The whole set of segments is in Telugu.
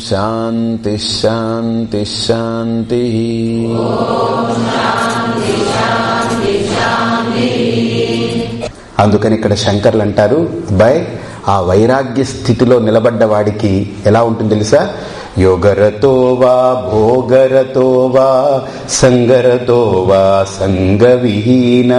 శాంతి శాంతి శాంతి అందుకని ఇక్కడ శంకర్లు అంటారు బై ఆ వైరాగ్య స్థితిలో నిలబడ్డ వాడికి ఎలా ఉంటుంది తెలుసా? యోగరతో వా భోగరతో వా సంగరతో వా సంగవిహీన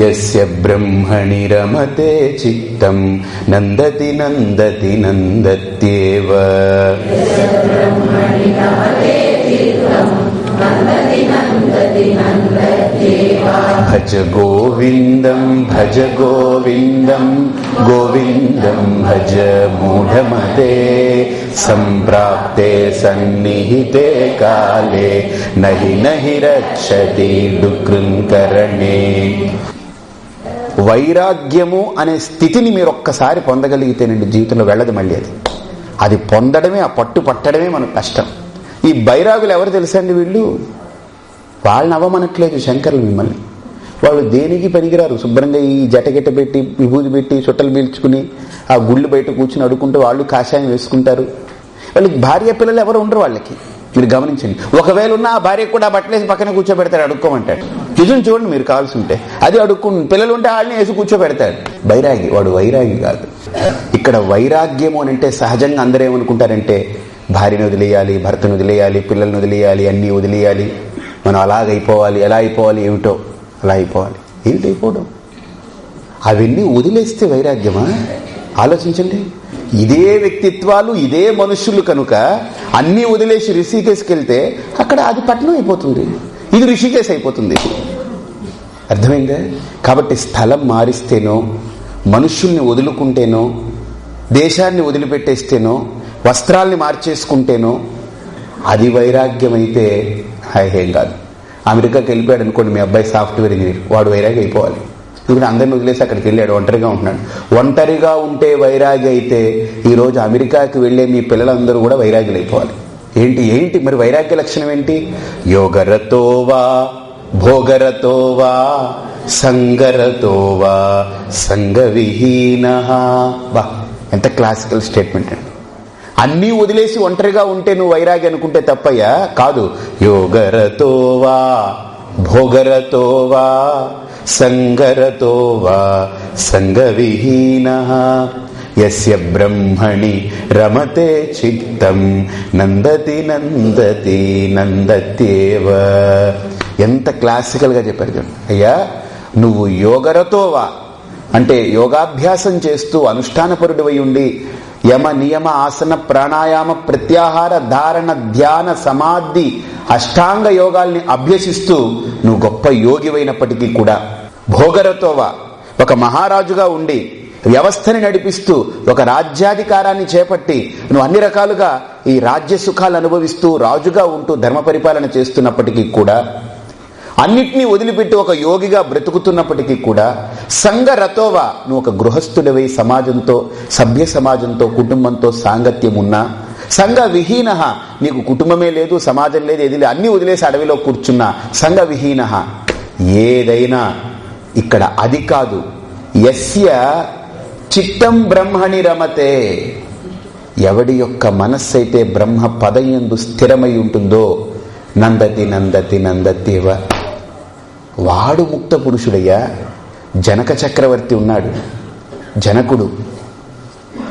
यस्य ब्रह्मणि रमते चित्तं नन्दति नन्दति नन्दत्येव। भज गोविन्दं भज गोविन्दं गोविन्दं भज मूढमते। సంప్రాప్తే సన్నిహితే కాలే. నహి నహి రక్షతి డుకృంకరణే వైరాగ్యము అనే స్థితిని మీరు ఒక్కసారి పొందగలిగితేనండి జీవితంలో వెళ్ళదు మళ్ళీ అది. అది పొందడమే ఆ పట్టు పట్టడమే మనకు కష్టం. ఈ బైరాగులు ఎవరు తెలుసండి వీళ్ళు? వాళ్ళని అవ్వమనట్లేదు శంకరులు మిమ్మల్ని. వాళ్ళు దేనికి పనికిరారు? శుభ్రంగా ఈ జటగిట్ట పెట్టి విభూతి పెట్టి చుట్టలు పీల్చుకుని ఆ గుళ్ళు బయట కూర్చుని అడుక్కుంటే వాళ్ళు కాషాయం వేసుకుంటారు. వాళ్ళకి భార్య పిల్లలు ఎవరు ఉండరు వాళ్ళకి. మీరు గమనించండి. ఒకవేళ ఉన్న ఆ భార్య కూడా బట్టలేసి పక్కన కూర్చోబెడతాడు అడుక్కోమంటాడు. నిజం చూడండి మీరు కావాల్సి ఉంటే అది అడుక్కు పిల్లలు ఉంటే వాళ్ళని వేసి కూర్చోబెడతాడు. వైరాగి వాడు వైరాగి కాదు. ఇక్కడ వైరాగ్యము అని అంటే సహజంగా అందరూ ఏమనుకుంటారంటే భార్యను వదిలేయాలి భర్తను వదిలేయాలి పిల్లల్ని వదిలేయాలి అన్నీ వదిలేయాలి. మనం అలాగైపోవాలి ఎలా అయిపోవాలి ఏమిటో అలా అయిపోవాలి. ఏంటి అయిపోవడం? అవన్నీ వదిలేస్తే వైరాగ్యమా? ఆలోచించండి. ఇదే వ్యక్తిత్వాలు ఇదే మనుషులు కనుక అన్నీ వదిలేసి రిషికేశ్కి వెళ్తే అక్కడ అది పట్టణం అయిపోతుంది. ఇది రిషికేశ్ అయిపోతుంది. అర్థమైందా? కాబట్టి స్థలం మారిస్తేనో మనుషుల్ని వదులుకుంటేనో దేశాన్ని వదిలిపెట్టేస్తేనో వస్త్రాల్ని మార్చేసుకుంటేనో అది వైరాగ్యం అయితే ఏం కాదు. అమెరికాకి వెళ్ళిపోయాడు అనుకోండి మీ అబ్బాయి సాఫ్ట్వేర్ ఇంజనీర్. వాడు వైరాగ్యం అయిపోవాలి ఇప్పుడు అందరిని వదిలేసి అక్కడికి వెళ్ళాడు ఒంటరిగా ఉంటున్నాడు. ఒంటరిగా ఉంటే వైరాగి అయితే ఈరోజు అమెరికాకి వెళ్ళే మీ పిల్లలందరూ కూడా వైరాగ్యులు అయిపోవాలి ఏంటి ఏంటి? మరి వైరాగ్య లక్షణం ఏంటి? యోగరతోవా భోగరతోవా సంగరతోవా సంగవిహీన బా ఎంత క్లాసికల్ స్టేట్మెంట్ అండి. అన్నీ వదిలేసి ఒంటరిగా ఉంటే నువ్వు వైరాగి అనుకుంటే తప్పయ్యా? కాదు. యోగరతోవా భోగరతోవా సంగరతోవా సంగవిహీన యస్య బ్రహ్మణి రమతే చిత్తం నందతి నందతి నందత్యేవ. ఎంత క్లాసికల్గా చెప్పారు చూడండి. అయ్యా నువ్వు యోగరతోవా అంటే యోగాభ్యాసం చేస్తూ అనుష్ఠానపరుడివై ఉండి యమ నియమ ఆసన ప్రాణాయామ ప్రత్యాహార ధారణ ధ్యాన సమాధి అష్టాంగ యోగాల్ని అభ్యసిస్తూ నువ్వు గొప్ప యోగివైనప్పటికీ కూడా భోగరతోవా ఒక మహారాజుగా ఉండి వ్యవస్థని నడిపిస్తూ ఒక రాజ్యాధికారాన్ని చేపట్టి నువ్వు అన్ని రకాలుగా ఈ రాజ్య సుఖాలు అనుభవిస్తూ రాజుగా ఉంటూ ధర్మ పరిపాలన చేస్తున్నప్పటికీ కూడా అన్నిటినీ వదిలిపెట్టి ఒక యోగిగా బ్రతుకుతున్నప్పటికీ కూడా సంగరతోవా నువ్వు ఒక గృహస్థుడివై సమాజంతో సభ్య సమాజంతో కుటుంబంతో సాంగత్యం ఉన్నా సంఘ విహీన నీకు కుటుంబమే లేదు సమాజం లేదు ఏది అన్ని వదిలేసి అడవిలో కూర్చున్నా సంఘ విహీన ఏదైనా ఇక్కడ అది కాదు. యస్య చిత్తం బ్రహ్మణి రమతే. ఎవడి యొక్క మనస్సు అయితే బ్రహ్మ పదయందు స్థిరమై ఉంటుందో నందతి నందతి నందతివ. వాడు ముక్త పురుషుడయ్యా. జనక చక్రవర్తి ఉన్నాడు. జనకుడు.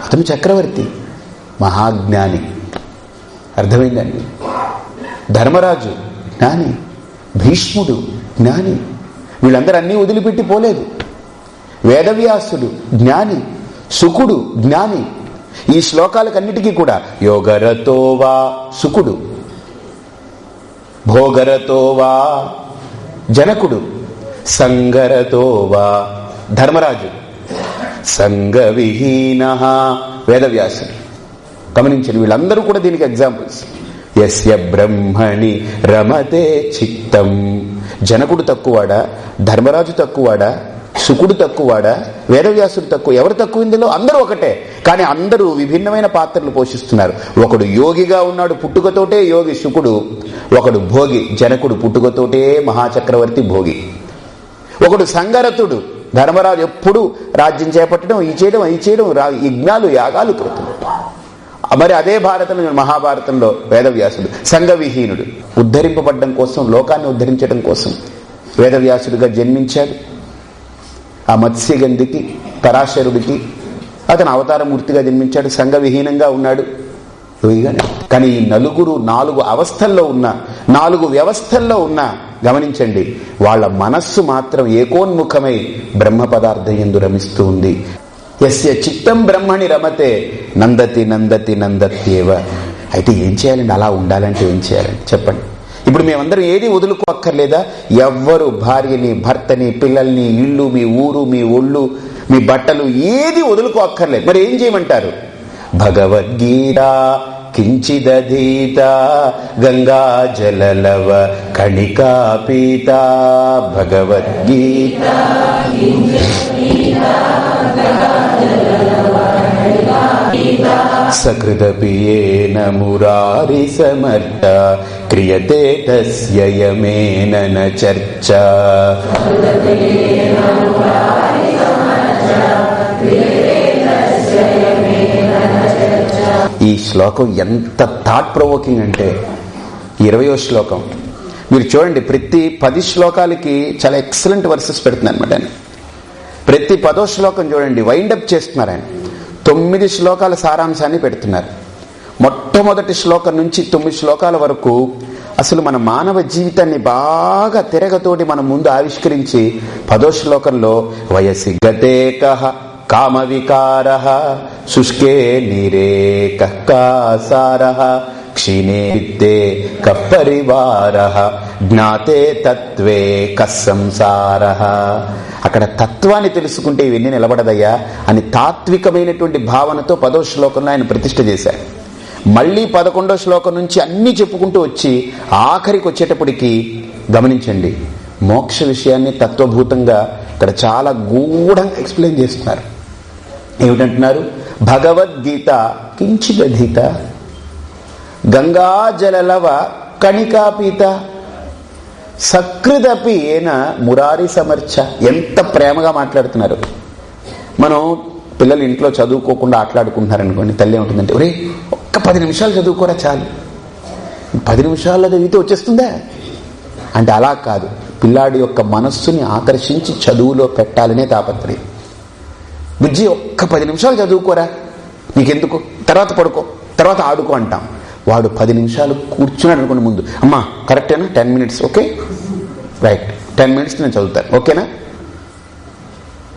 అతను చక్రవర్తి. మహాజ్ఞాని. అర్థమైందండి ధర్మరాజు జ్ఞాని. భీష్ముడు జ్ఞాని. వీళ్ళందరూ అన్నీ వదిలిపెట్టి పోలేదు. వేదవ్యాసుడు జ్ఞాని. సుకుడు జ్ఞాని. ఈ శ్లోకాలకన్నిటికీ కూడా యోగరతోవా సుకుడు. భోగరతోవా జనకుడు. సంగరతోవా. ధర్మరాజు సంగవిహీన. వేదవ్యాసుడు. గమనించండి వీళ్ళందరూ కూడా దీనికి ఎగ్జాంపుల్స్ ఎస్య బ్రహ్మణి రమతే చిత్తం. జనకుడు తక్కువాడా? ధర్మరాజు తక్కువాడా? శుకుడు తక్కువవాడా వేదవ్యాసుడు తక్కువ. ఎవరు తక్కువ ఇందులో? అందరూ ఒకటే. కానీ అందరూ విభిన్నమైన పాత్రలు పోషిస్తున్నారు. ఒకడు యోగిగా ఉన్నాడు పుట్టుకతోటే యోగి శుకుడు ఒకడు భోగి జనకుడు పుట్టుకతోటే మహాచక్రవర్తి భోగి. ఒకడు సంగరతుడు ధర్మరాజు ఎప్పుడు రాజ్యం చేపట్టడం ఈ చేయడం ఈ చేయడం యజ్ఞాలు యాగాలు కడుతున్నాడు మరి అదే భారతంలో మహాభారతంలో వేదవ్యాసుడు సంఘవిహీనుడు. ఉద్ధరింపబడ్డం కోసం లోకాన్ని ఉద్ధరించడం కోసం వేదవ్యాసుడిగా జన్మించాడు. ఆ మత్స్యగంధికి పరాశరుడికి అతను అవతారమూర్తిగా జన్మించాడు సంఘవిహీనంగా ఉన్నాడు. కానీ ఈ నలుగురు నాలుగు అవస్థల్లో ఉన్న నాలుగు వ్యవస్థల్లో ఉన్న గమనించండి వాళ్ళ మనస్సు మాత్రం ఏకోన్ముఖమై బ్రహ్మ పదార్థం ఎందు రమిస్తూ ఉంది. ఎస్య చిత్తం బ్రహ్మని రమతే నందతి నందతి నందత్యేవ. అయితే ఏం చేయాలండి? అలా ఉండాలంటే ఏం చేయాలండి? చెప్పండి. ఇప్పుడు మేమందరం ఏది వదులుకోక్కర్లేదా? ఎవ్వరు భార్యని భర్తని పిల్లల్ని ఇల్లు మీ ఊరు మీ ఒళ్ళు మీ బట్టలు ఏది వదులుకోక్కర్లేదు. మరి ఏం చేయమంటారు? భగవద్గీత కించిదీత గంగా జలలవ కణికా పీత భగవద్గీత. సకృదపియేన మురారి సమర్థ క్రియతే తస్య చర్చ. ఈ శ్లోకం ఎంత థాట్ ప్రొవోకింగ్ అంటే ఇరవయో శ్లోకం. మీరు చూడండి ప్రతి పది శ్లోకాలకి చాలా ఎక్సలెంట్ వర్సెస్ పెడుతుంది అనమాట ఆయన. ప్రతి పదో శ్లోకం చూడండి వైండప్ చేస్తున్నారు ఆయన. తొమ్మిది శ్లోకాల సారాంశాన్ని పెడుతున్నారు. మొట్టమొదటి శ్లోకం నుంచి తొమ్మిది శ్లోకాల వరకు అసలు మన మానవ జీవితాన్ని బాగా తిరగతోటి మన ముందు ఆవిష్కరించి పదో శ్లోకంలో వయసి గతేక కామ వికార శుష్కే నీరే కక్కాసార క్షీణే విత్తే కపరివార జ్ఞాతే తత్వే కస్సంసార అక్కడ తత్వాన్ని తెలుసుకుంటే ఇవన్నీ నిలబడదయ్యా అని తాత్వికమైనటువంటి భావనతో పదో శ్లోకంలో ఆయన ప్రతిష్ఠ చేశారు. మళ్ళీ పదకొండో శ్లోకం నుంచి అన్ని చెప్పుకుంటూ వచ్చి ఆఖరికి వచ్చేటప్పటికి గమనించండి. మోక్ష విషయాన్ని తత్వభూతంగా ఇక్కడ చాలా గూఢంగా ఎక్స్ప్లెయిన్ చేస్తున్నారు. ఏమిటంటున్నారు? భగవద్గీత కించిదధీత గంగాజలలవ కణికాపీత సకృదపి ఏన మురారి సమర్చ. ఎంత ప్రేమగా మాట్లాడుతున్నారు. మనం పిల్లలు ఇంట్లో చదువుకోకుండా ఆటలాడుకుంటున్నారనుకోండి తల్లి ఉంటుందంటే ఒరే ఒక్క పది నిమిషాలు చదువుకోరా చాలు. పది నిమిషాల్లో చదివితే వచ్చేస్తుందా? అంటే అలా కాదు. పిల్లాడి యొక్క మనస్సుని ఆకర్షించి చదువులో పెట్టాలనే తాపత్రయం. బుజ్జి ఒక్క పది నిమిషాలు చదువుకోరా. నీకెందుకు? తర్వాత పడుకో. తర్వాత ఆడుకో అంటాం. వాడు పది నిమిషాలు కూర్చున్నాడు అనుకోండి ముందు. అమ్మా కరెక్టేనా? Ten minutes okay? Right ten minutes నేను చదువుతాను. ఓకేనా?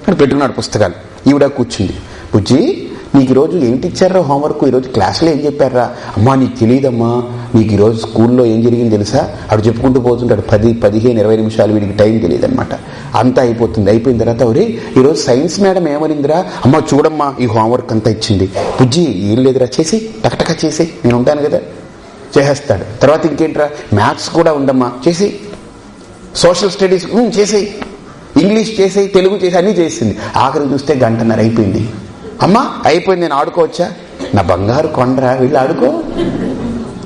అని పెట్టుకున్నాడు పుస్తకాలు. ఈవిడ కూర్చుంది. బుజ్జి నీకు ఈరోజు ఏంటి ఇచ్చారా హోంవర్క్ ఈరోజు క్లాసులో ఏం చెప్పారా? అమ్మా నీకు తెలియదమ్మా నీకు ఈరోజు స్కూల్లో ఏం జరిగింది తెలుసా? అడు చెప్పుకుంటూ పోతుంటాడు పది పదిహేను ఇరవై నిమిషాలు వీడికి టైం తెలియదన్నమాట. అంతా అయిపోతుంది. అయిపోయిన తర్వాత ఒరే ఈరోజు సైన్స్ మేడం ఏమనిందిరా? అమ్మ చూడమ్మా ఈ హోంవర్క్ అంతా ఇచ్చింది. బుజ్జి ఏం లేదురా చేసి టకటక చేసి నేను ఉంటాను కదా. చేసేస్తాడు. తర్వాత ఇంకేంట్రా? మ్యాథ్స్ కూడా ఉండమ్మా. చేసి సోషల్ స్టడీస్ చేసేయి. ఇంగ్లీష్ చేసేయి తెలుగు చేసి అన్నీ చేసింది. ఆఖరి చూస్తే గంటన్నర అయిపోయింది. అమ్మా అయిపోయింది నేను ఆడుకోవచ్చా నా బంగారు కొండరా వీళ్ళు ఆడుకో.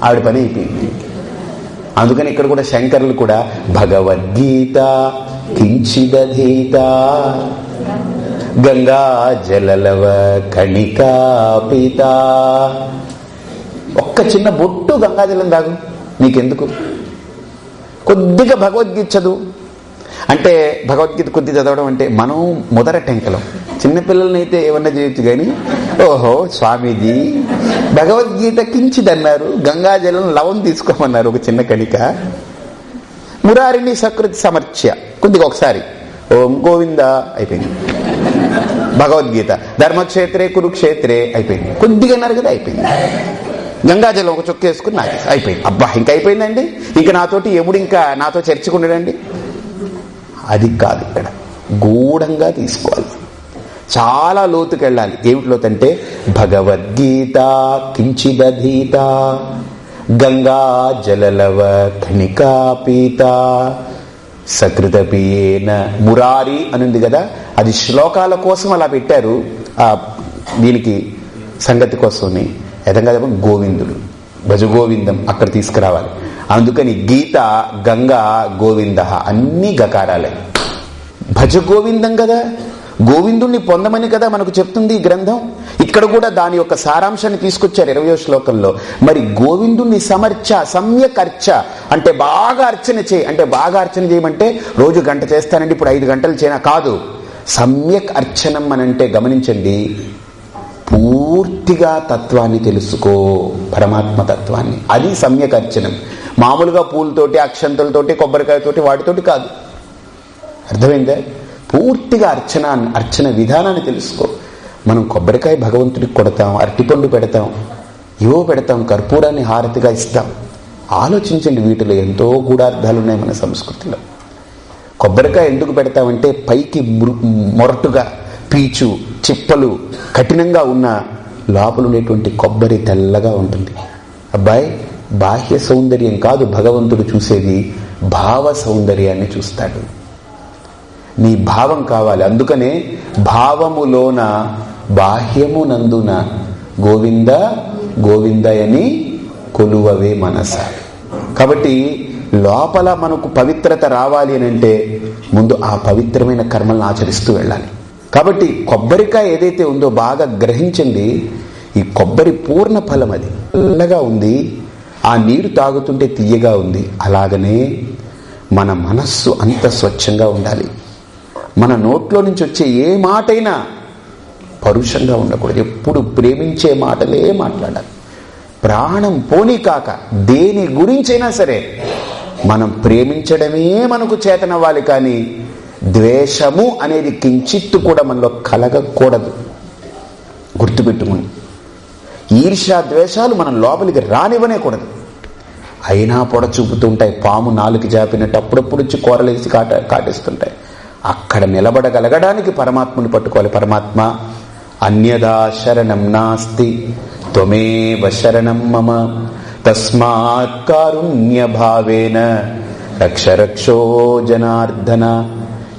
ఆవిడ పని అయిపోయింది. అందుకని ఇక్కడ కూడా శంకరులు కూడా భగవద్గీత కించిదీత గంగా జలలవ కణికాపిత ఒక్క చిన్న బొట్టు గంగాజలం దాగు నీకెందుకు? కొద్దిగా భగవద్గీత చదువు. అంటే భగవద్గీత కొద్ది చదవడం అంటే మనం మొదట టెంకలం. చిన్నపిల్లలనైతే అయితే ఏమన్నా చేయొచ్చు కానీ ఓహో స్వామీజీ భగవద్గీత కించిదన్నారు గంగాజలం లవం తీసుకోమన్నారు ఒక చిన్న కణిక. మురారిని సకృతి సమర్చ్య. కొద్దిగా ఒకసారి. ఓం గోవింద అయిపోయింది. భగవద్గీత. ధర్మక్షేత్రే కురుక్షేత్రే అయిపోయింది. కొద్దిగా అన్నారు కదా అయిపోయింది. గంగాజలం ఒక చొక్క వేసుకుని నాకు అయిపోయింది. అబ్బా ఇంకా అయిపోయిందండి? ఇంకా నాతోటి ఎముడు ఇంకా నాతో చర్చకుండడండి? అది కాదు ఇక్కడ. గూఢంగా తీసుకోవాలి. చాలా లోతుకి వెళ్ళాలి ఏమిటి అంటే భగవద్గీత కించిదధీత గంగా జలలవ కణికా పీత మురారి అనుంది కదా అది శ్లోకాల కోసం అలా పెట్టారు. ఆ దీనికి సంగతి కోసమని ఎదంగా గోవిందుడు. భజగోవిందం అక్కడ తీసుకురావాలి. అందుకని గీత గంగా గోవింద అన్ని గకారాలే. భజ గోవిందం కదా? గోవిందుణ్ణి పొందమని కదా మనకు చెప్తుంది ఈ గ్రంథం? ఇక్కడ కూడా దాని యొక్క సారాంశాన్ని తీసుకొచ్చారు ఇరవయో శ్లోకంలో. మరి గోవిందుణ్ణి సమర్చ సమ్యక్ అర్చ అంటే బాగా అర్చన చేయి. అంటే బాగా అర్చన చేయమంటే రోజు గంట చేస్తానండి ఇప్పుడు ఐదు గంటలు చేయనా? కాదు. సమ్యక్ అర్చనం అనంటే గమనించండి పూర్తిగా తత్వాన్ని తెలుసుకో పరమాత్మ తత్వాన్ని. అది సమ్యక్ అర్చనం. మామూలుగా పూలతోటి అక్షంతలతోటి కొబ్బరికాయతోటి వాటితోటి కాదు. అర్థమైందా? పూర్తిగా అర్చన అర్చన విధానాన్ని తెలుసుకో. మనం కొబ్బరికాయ భగవంతుడికి కొడతాం అరటిపండు పెడతాం ఇవో పెడతాం కర్పూరాన్ని హారతిగా ఇస్తాం. ఆలోచించండి వీటిలో ఎంతో గూఢార్థాలు ఉన్నాయి మన సంస్కృతిలో. కొబ్బరికాయ ఎందుకు పెడతామంటే పైకి మొరటుగా పీచు చిప్పలు కఠినంగా ఉన్న లోపల ఉండేటువంటి కొబ్బరి తెల్లగా ఉంటుంది. అబ్బాయి బాహ్య సౌందర్యం కాదు భగవంతుడు చూసేది భావ సౌందర్యాన్ని చూస్తాడు. నీ భావం కావాలి. అందుకనే భావములోన బాహ్యమునందున గోవింద గోవిందయని కొలువవే మనస. కాబట్టి లోపల మనకు పవిత్రత రావాలి అని అంటే ముందు ఆ పవిత్రమైన కర్మలను ఆచరిస్తూ వెళ్ళాలి. కాబట్టి కొబ్బరికాయ ఏదైతే ఉందో బాగా గ్రహించండి. ఈ కొబ్బరి పూర్ణ ఫలం అది. ఉంది. ఆ నీరు తాగుతుంటే తీయగా ఉంది. అలాగనే మన మనస్సు అంత స్వచ్ఛంగా ఉండాలి. మన నోట్లో నుంచి వచ్చే ఏ మాటైనా పరుషంగా ఉండకూడదు. ఎప్పుడు ప్రేమించే మాటలే మాట్లాడాలి. ప్రాణం పోనీ కాక దేని గురించైనా సరే మనం ప్రేమించడమే మనకు చేతనవ్వాలి కానీ ద్వేషము అనేది కించిత్తు కూడా మనలో కలగకూడదు. గుర్తుపెట్టుకుని ఈర్ష్యా ద్వేషాలు మనం లోపలికి రానివ్వనే కూడదు. అయినా పొడ చూపుతుంటాయి పాము నాలుగు జాపినట్టు అప్పుడప్పుడు వచ్చి కూరలేసి కాట కాటేస్తుంటాయి. అక్కడ నిలబడగలగడానికి పరమాత్మని పట్టుకోవాలి. పరమాత్మ అన్యదా శరణం నాస్తి త్వమేవ శరణం మమ తస్మాత్ కారుణ్య భావేన రక్ష రక్షో జనార్దన.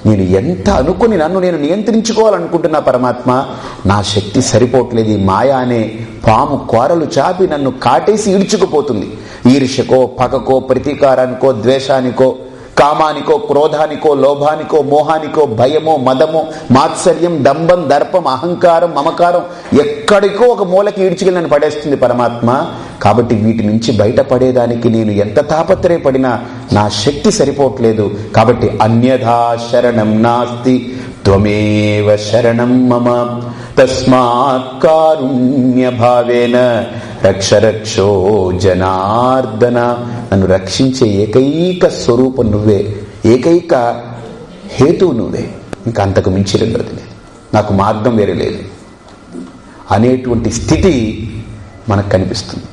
నేను ఎంత అనుకుని నన్ను నేను నియంత్రించుకోవాలనుకుంటున్నా పరమాత్మ నా శక్తి సరిపోవట్లేదు ఈ మాయ అనే పాము కోరలు చాపి నన్ను కాటేసి ఈడ్చుకుపోతుంది. ఈర్ష్యకో పగకో ప్రతీకారానికో ద్వేషానికో కామానికో క్రోధానికో లోభానికో మోహానికో భయమో మదమో మాత్సర్యం దంభం దర్పం అహంకారం మమకారం ఎక్కడికో ఒక మూలకి ఈడ్చుకెళ్ళని పడేస్తుంది పరమాత్మ. కాబట్టి వీటి నుంచి బయటపడేదానికి నేను ఎంత తాపత్రయపడినా నా శక్తి సరిపోవట్లేదు. కాబట్టి అన్యథా శరణం నాస్తి త్వమేవ శరణం మమ. తస్మాత్ కారుణ్య భావేన రక్షరక్షో జనార్దన. నన్ను రక్షించే ఏకైక స్వరూపం నువ్వే. ఏకైక హేతువు నువ్వే. ఇంకా అంతకు మించి రెండోది లేదు. నాకు మార్గం వేరే లేదు. అనేటువంటి స్థితి మనకు కనిపిస్తుంది.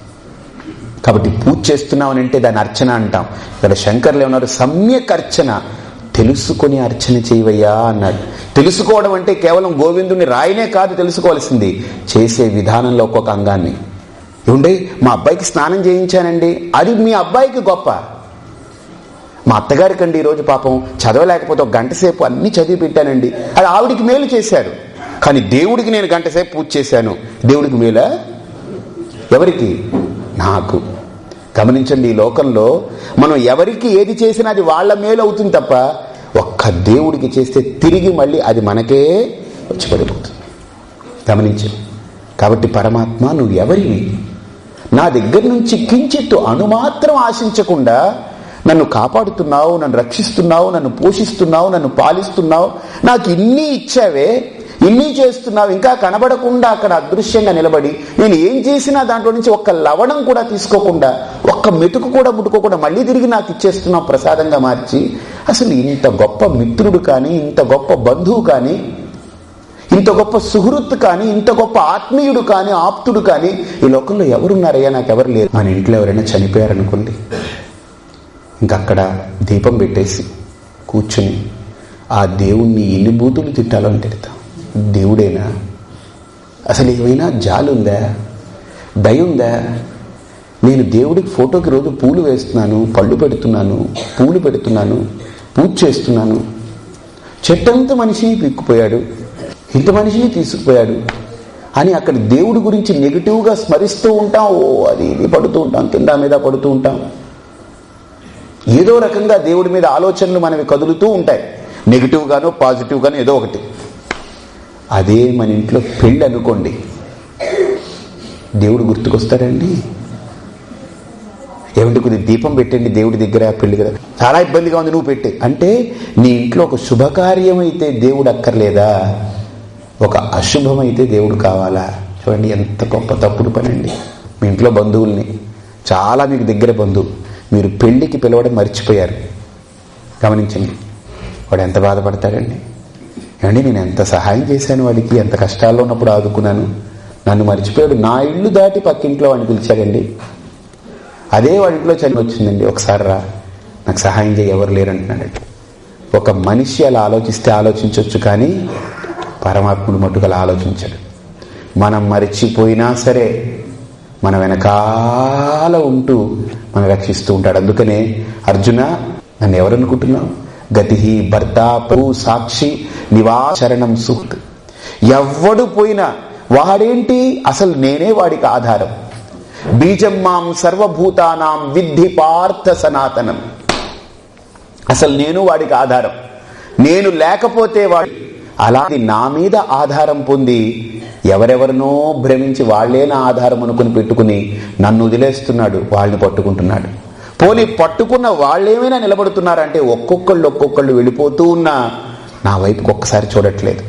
కాబట్టి పూజ చేస్తున్నామని అంటే దాని అర్చన అంటాం. ఇక్కడ శంకర్లు ఏమన్నారు? సమ్యక్ అర్చన. తెలుసుకొని అర్చన చేయవయ్యా అన్నాడు. తెలుసుకోవడం అంటే కేవలం గోవిందుని రాయనే కాదు తెలుసుకోవాల్సింది. చేసే విధానంలో ఒక్కొక్క అంగాన్ని. ఏమండి? మా అబ్బాయికి స్నానం చేయించానండి. అది మీ అబ్బాయికి గొప్ప. మా అత్తగారికండి ఈరోజు పాపం చదవలేకపోతే ఒక గంట సేపు అన్ని చదివి పెట్టానండి. అది ఆవిడికి మేలు చేశారు. కానీ దేవుడికి నేను గంట సేపు పూజ చేశాను. దేవుడికి మేలా? ఎవరికి? నాకు. గమనించండి ఈ లోకంలో మనం ఎవరికి ఏది చేసినా అది వాళ్ళ మేలు అవుతుంది తప్ప ఒక్క దేవుడికి చేస్తే తిరిగి మళ్ళీ అది మనకే వచ్చి పడిపోతుంది. గమనించండి. కాబట్టి పరమాత్మ నువ్వు ఎవరివి? నా దగ్గర నుంచి కించిత్తు అణుమాత్రం ఆశించకుండా నన్ను కాపాడుతున్నావు నన్ను రక్షిస్తున్నావు నన్ను పోషిస్తున్నావు నన్ను పాలిస్తున్నావు. నాకు ఇన్ని ఇచ్చావే ఇన్ని చేస్తున్నావు ఇంకా కనబడకుండా అక్కడ అదృశ్యంగా నిలబడి నేను ఏం చేసినా దాంట్లో నుంచి ఒక్క లవణం కూడా తీసుకోకుండా ఒక్క మెతుకు కూడా ముట్టుకోకుండా మళ్ళీ తిరిగి నాకు ఇచ్చేస్తున్నావు ప్రసాదంగా మార్చి అసలు ఇంత గొప్ప మిత్రుడు కానీ ఇంత గొప్ప బంధువు కానీ ఇంత గొప్ప సుహృత్ కానీ ఇంత గొప్ప ఆత్మీయుడు కానీ ఆప్తుడు కానీ ఈ లోకంలో ఎవరున్నారయ్యా? నాకు ఎవరు లేరు. మన ఇంట్లో ఎవరైనా చనిపోయారనుకోండి ఇంకక్కడ దీపం పెట్టేసి కూర్చుని ఆ దేవుణ్ణి ఎన్ని బూతులు తిట్టాలో అని తిడతాం. దేవుడేనా? అసలు ఏమైనా జాలి ఉందా? దయ ఉందా? నేను దేవుడికి ఫోటోకి రోజు పూలు వేస్తున్నాను పళ్ళు పెడుతున్నాను పూలు పెడుతున్నాను పూజ చేస్తున్నాను. చెట్టంత మనిషి పిక్కుపోయాడు. ఇంత మనిషిని తీసుకుపోయాడు. అని అక్కడ దేవుడి గురించి నెగిటివ్గా స్మరిస్తూ ఉంటాం. ఓ అది ఇది పడుతూ ఉంటాం కింద మీద పడుతూ ఉంటాం. ఏదో రకంగా దేవుడి మీద ఆలోచనలు మనవి కదులుతూ ఉంటాయి. నెగిటివ్గానో పాజిటివ్గానో ఏదో ఒకటి. అదే మన ఇంట్లో పెళ్ళి అనుకోండి. దేవుడు గుర్తుకొస్తాడండి. ఏమిటి కొద్ది దీపం పెట్టండి దేవుడి దగ్గర పెళ్ళి కదా చాలా ఇబ్బందిగా ఉంది నువ్వు పెట్టే. అంటే నీ ఇంట్లో ఒక శుభకార్యం అయితే దేవుడు అక్కర్లేదా? ఒక అశుభమైతే దేవుడు కావాలా? చూడండి ఎంత గొప్ప తప్పుడు పని అండి. మీ ఇంట్లో బంధువుల్ని చాలా మీకు దగ్గర బంధువు మీరు పెళ్ళికి పిలవడం మర్చిపోయారు. గమనించండి వాడు ఎంత బాధపడతాడండి? ఏమండి నేను ఎంత సహాయం చేశాను వాడికి? ఎంత కష్టాల్లో ఉన్నప్పుడు ఆదుకున్నాను? నన్ను మర్చిపోయాడు. నా ఇల్లు దాటి పక్కింట్లో వాడిని పిలిచాడండి. అదే వాడింట్లో చని వచ్చిందండి. ఒకసారి రా నాకు సహాయం చేయ ఎవరు లేరంటున్నాడు ఒక మనిషి అలా ఆలోచిస్తే ఆలోచించవచ్చు కానీ పరమాత్ముడు మట్టుకు ఆలోచించడు. మనం మరిచిపోయినా సరే మన వెనకాల ఉంటూ మనం రక్షిస్తూ ఉంటాడు. అందుకనే అర్జున నన్ను ఎవరనుకుంటున్నావు? గతి భర్త ప్రభు సాక్షి నివాచరణం సుఖ్ ఎవ్వడు పోయినా వాడేంటి? అసలు నేనే వాడికి ఆధారం. బీజం మాం సర్వభూతానాం విద్ధి పార్థ సనాతనం. అసలు నేను వాడికి ఆధారం. నేను లేకపోతే వాడు అలాంటి నా మీద ఆధారం పొంది ఎవరెవరినో భ్రమించి వాళ్ళే నా ఆధారం అనుకుని పెట్టుకుని నన్ను వదిలేస్తున్నాడు వాళ్ళని పట్టుకుంటున్నాడు. పోనీ పట్టుకున్న వాళ్ళేమైనా నిలబడుతున్నారంటే ఒక్కొక్కళ్ళు ఒక్కొక్కళ్ళు వెళ్ళిపోతూ ఉన్నా నా వైపుకి ఒక్కసారి చూడట్లేదు.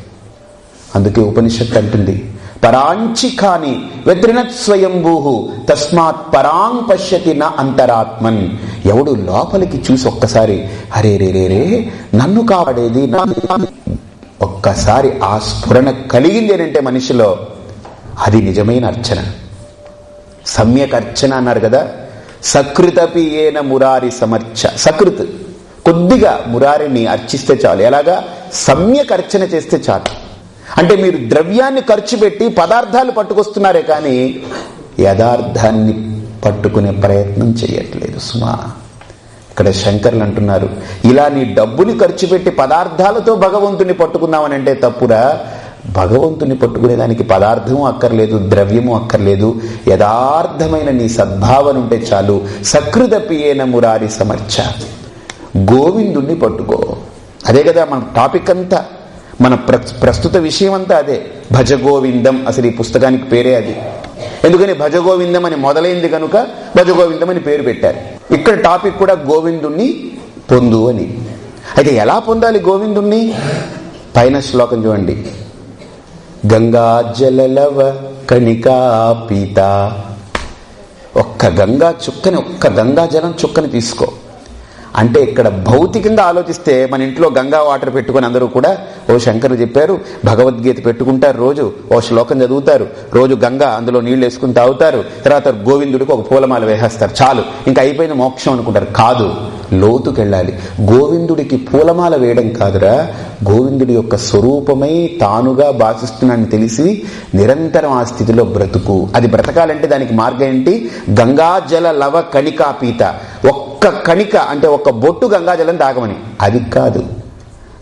అందుకే ఉపనిషత్తు అంటుంది పరాంచి కాని వెద్రినత్ స్వయంభూ తస్మాత్ పరాం పశ్యతి నా అంతరాత్మన్. ఎవడు లోపలికి చూసి ఒక్కసారి అరే రే రే నన్ను కాపాడేది ఒక్కసారి ఆ స్ఫురణ కలిగింది అంటే మనిషిలో అది నిజమైన అర్చన. సమ్యక్ అర్చన అన్నారు కదా సకృతపి ఏన మురారి సమర్చ. సకృత్ కొద్దిగా మురారిని అర్చిస్తే చాలు. ఎలాగా? సమ్యక్ అర్చన చేస్తే చాలు. అంటే మీరు ద్రవ్యాన్ని ఖర్చు పెట్టి పదార్థాలు పట్టుకొస్తున్నారే కానీ యథార్థాన్ని పట్టుకునే ప్రయత్నం చేయట్లేదు సుమా. ఇక్కడ శంకర్లు అంటున్నారు ఇలా నీ డబ్బుని ఖర్చు పెట్టి పదార్థాలతో భగవంతుని పట్టుకున్నామని అంటే తప్పురా? భగవంతుని పట్టుకునేదానికి పదార్థము అక్కర్లేదు ద్రవ్యము అక్కర్లేదు. యథార్థమైన నీ సద్భావన ఉంటే చాలు సకృతపియేన మురారి సమర్చ. గోవిందుణ్ణి పట్టుకో. అదే కదా మన టాపిక్ అంతా. మన ప్రస్తుత విషయం అంతా అదే. భజ గోవిందం అసలు ఈ పుస్తకానికి పేరే అది. ఎందుకని భజ గోవిందం అని మొదలైంది కనుక భజ గోవిందం అని పేరు పెట్టారు. ఇక్కడ టాపిక్ కూడా గోవిందుణ్ణి పొందు అని. అయితే ఎలా పొందాలి గోవిందుణ్ణి? పైన శ్లోకం చూడండి. గంగా జలలవ కణికా పీత. ఒక్క గంగా చుక్కని ఒక్క గంగా జలం చుక్కని తీసుకో. అంటే ఇక్కడ భౌతికంగా ఆలోచిస్తే మన ఇంట్లో గంగా వాటర్ పెట్టుకుని అందరూ కూడా ఓ శంకరు చెప్పారు భగవద్గీత పెట్టుకుంటారు రోజు ఓ శ్లోకం చదువుతారు రోజు గంగా అందులో నీళ్ళు వేసుకుని తాగుతారు తర్వాత గోవిందుడికి ఒక పూలమాల వేసేస్తారు చాలు. ఇంకా అయిపోయిన మోక్షం అనుకుంటారు కాదు లోతుకెళ్ళాలి. గోవిందుడికి పూలమాల వేయడం కాదురా గోవిందుడి యొక్క స్వరూపమై తానుగా భాషిస్తున్నాడని తెలిసి నిరంతరం ఆ స్థితిలో బ్రతుకు. అది బ్రతకాలంటే దానికి మార్గం ఏంటి? గంగాజల లవ కణికాపీత ఒక్క కణిక అంటే ఒక్క బొట్టు గంగాజలం తాగమని. అది కాదు.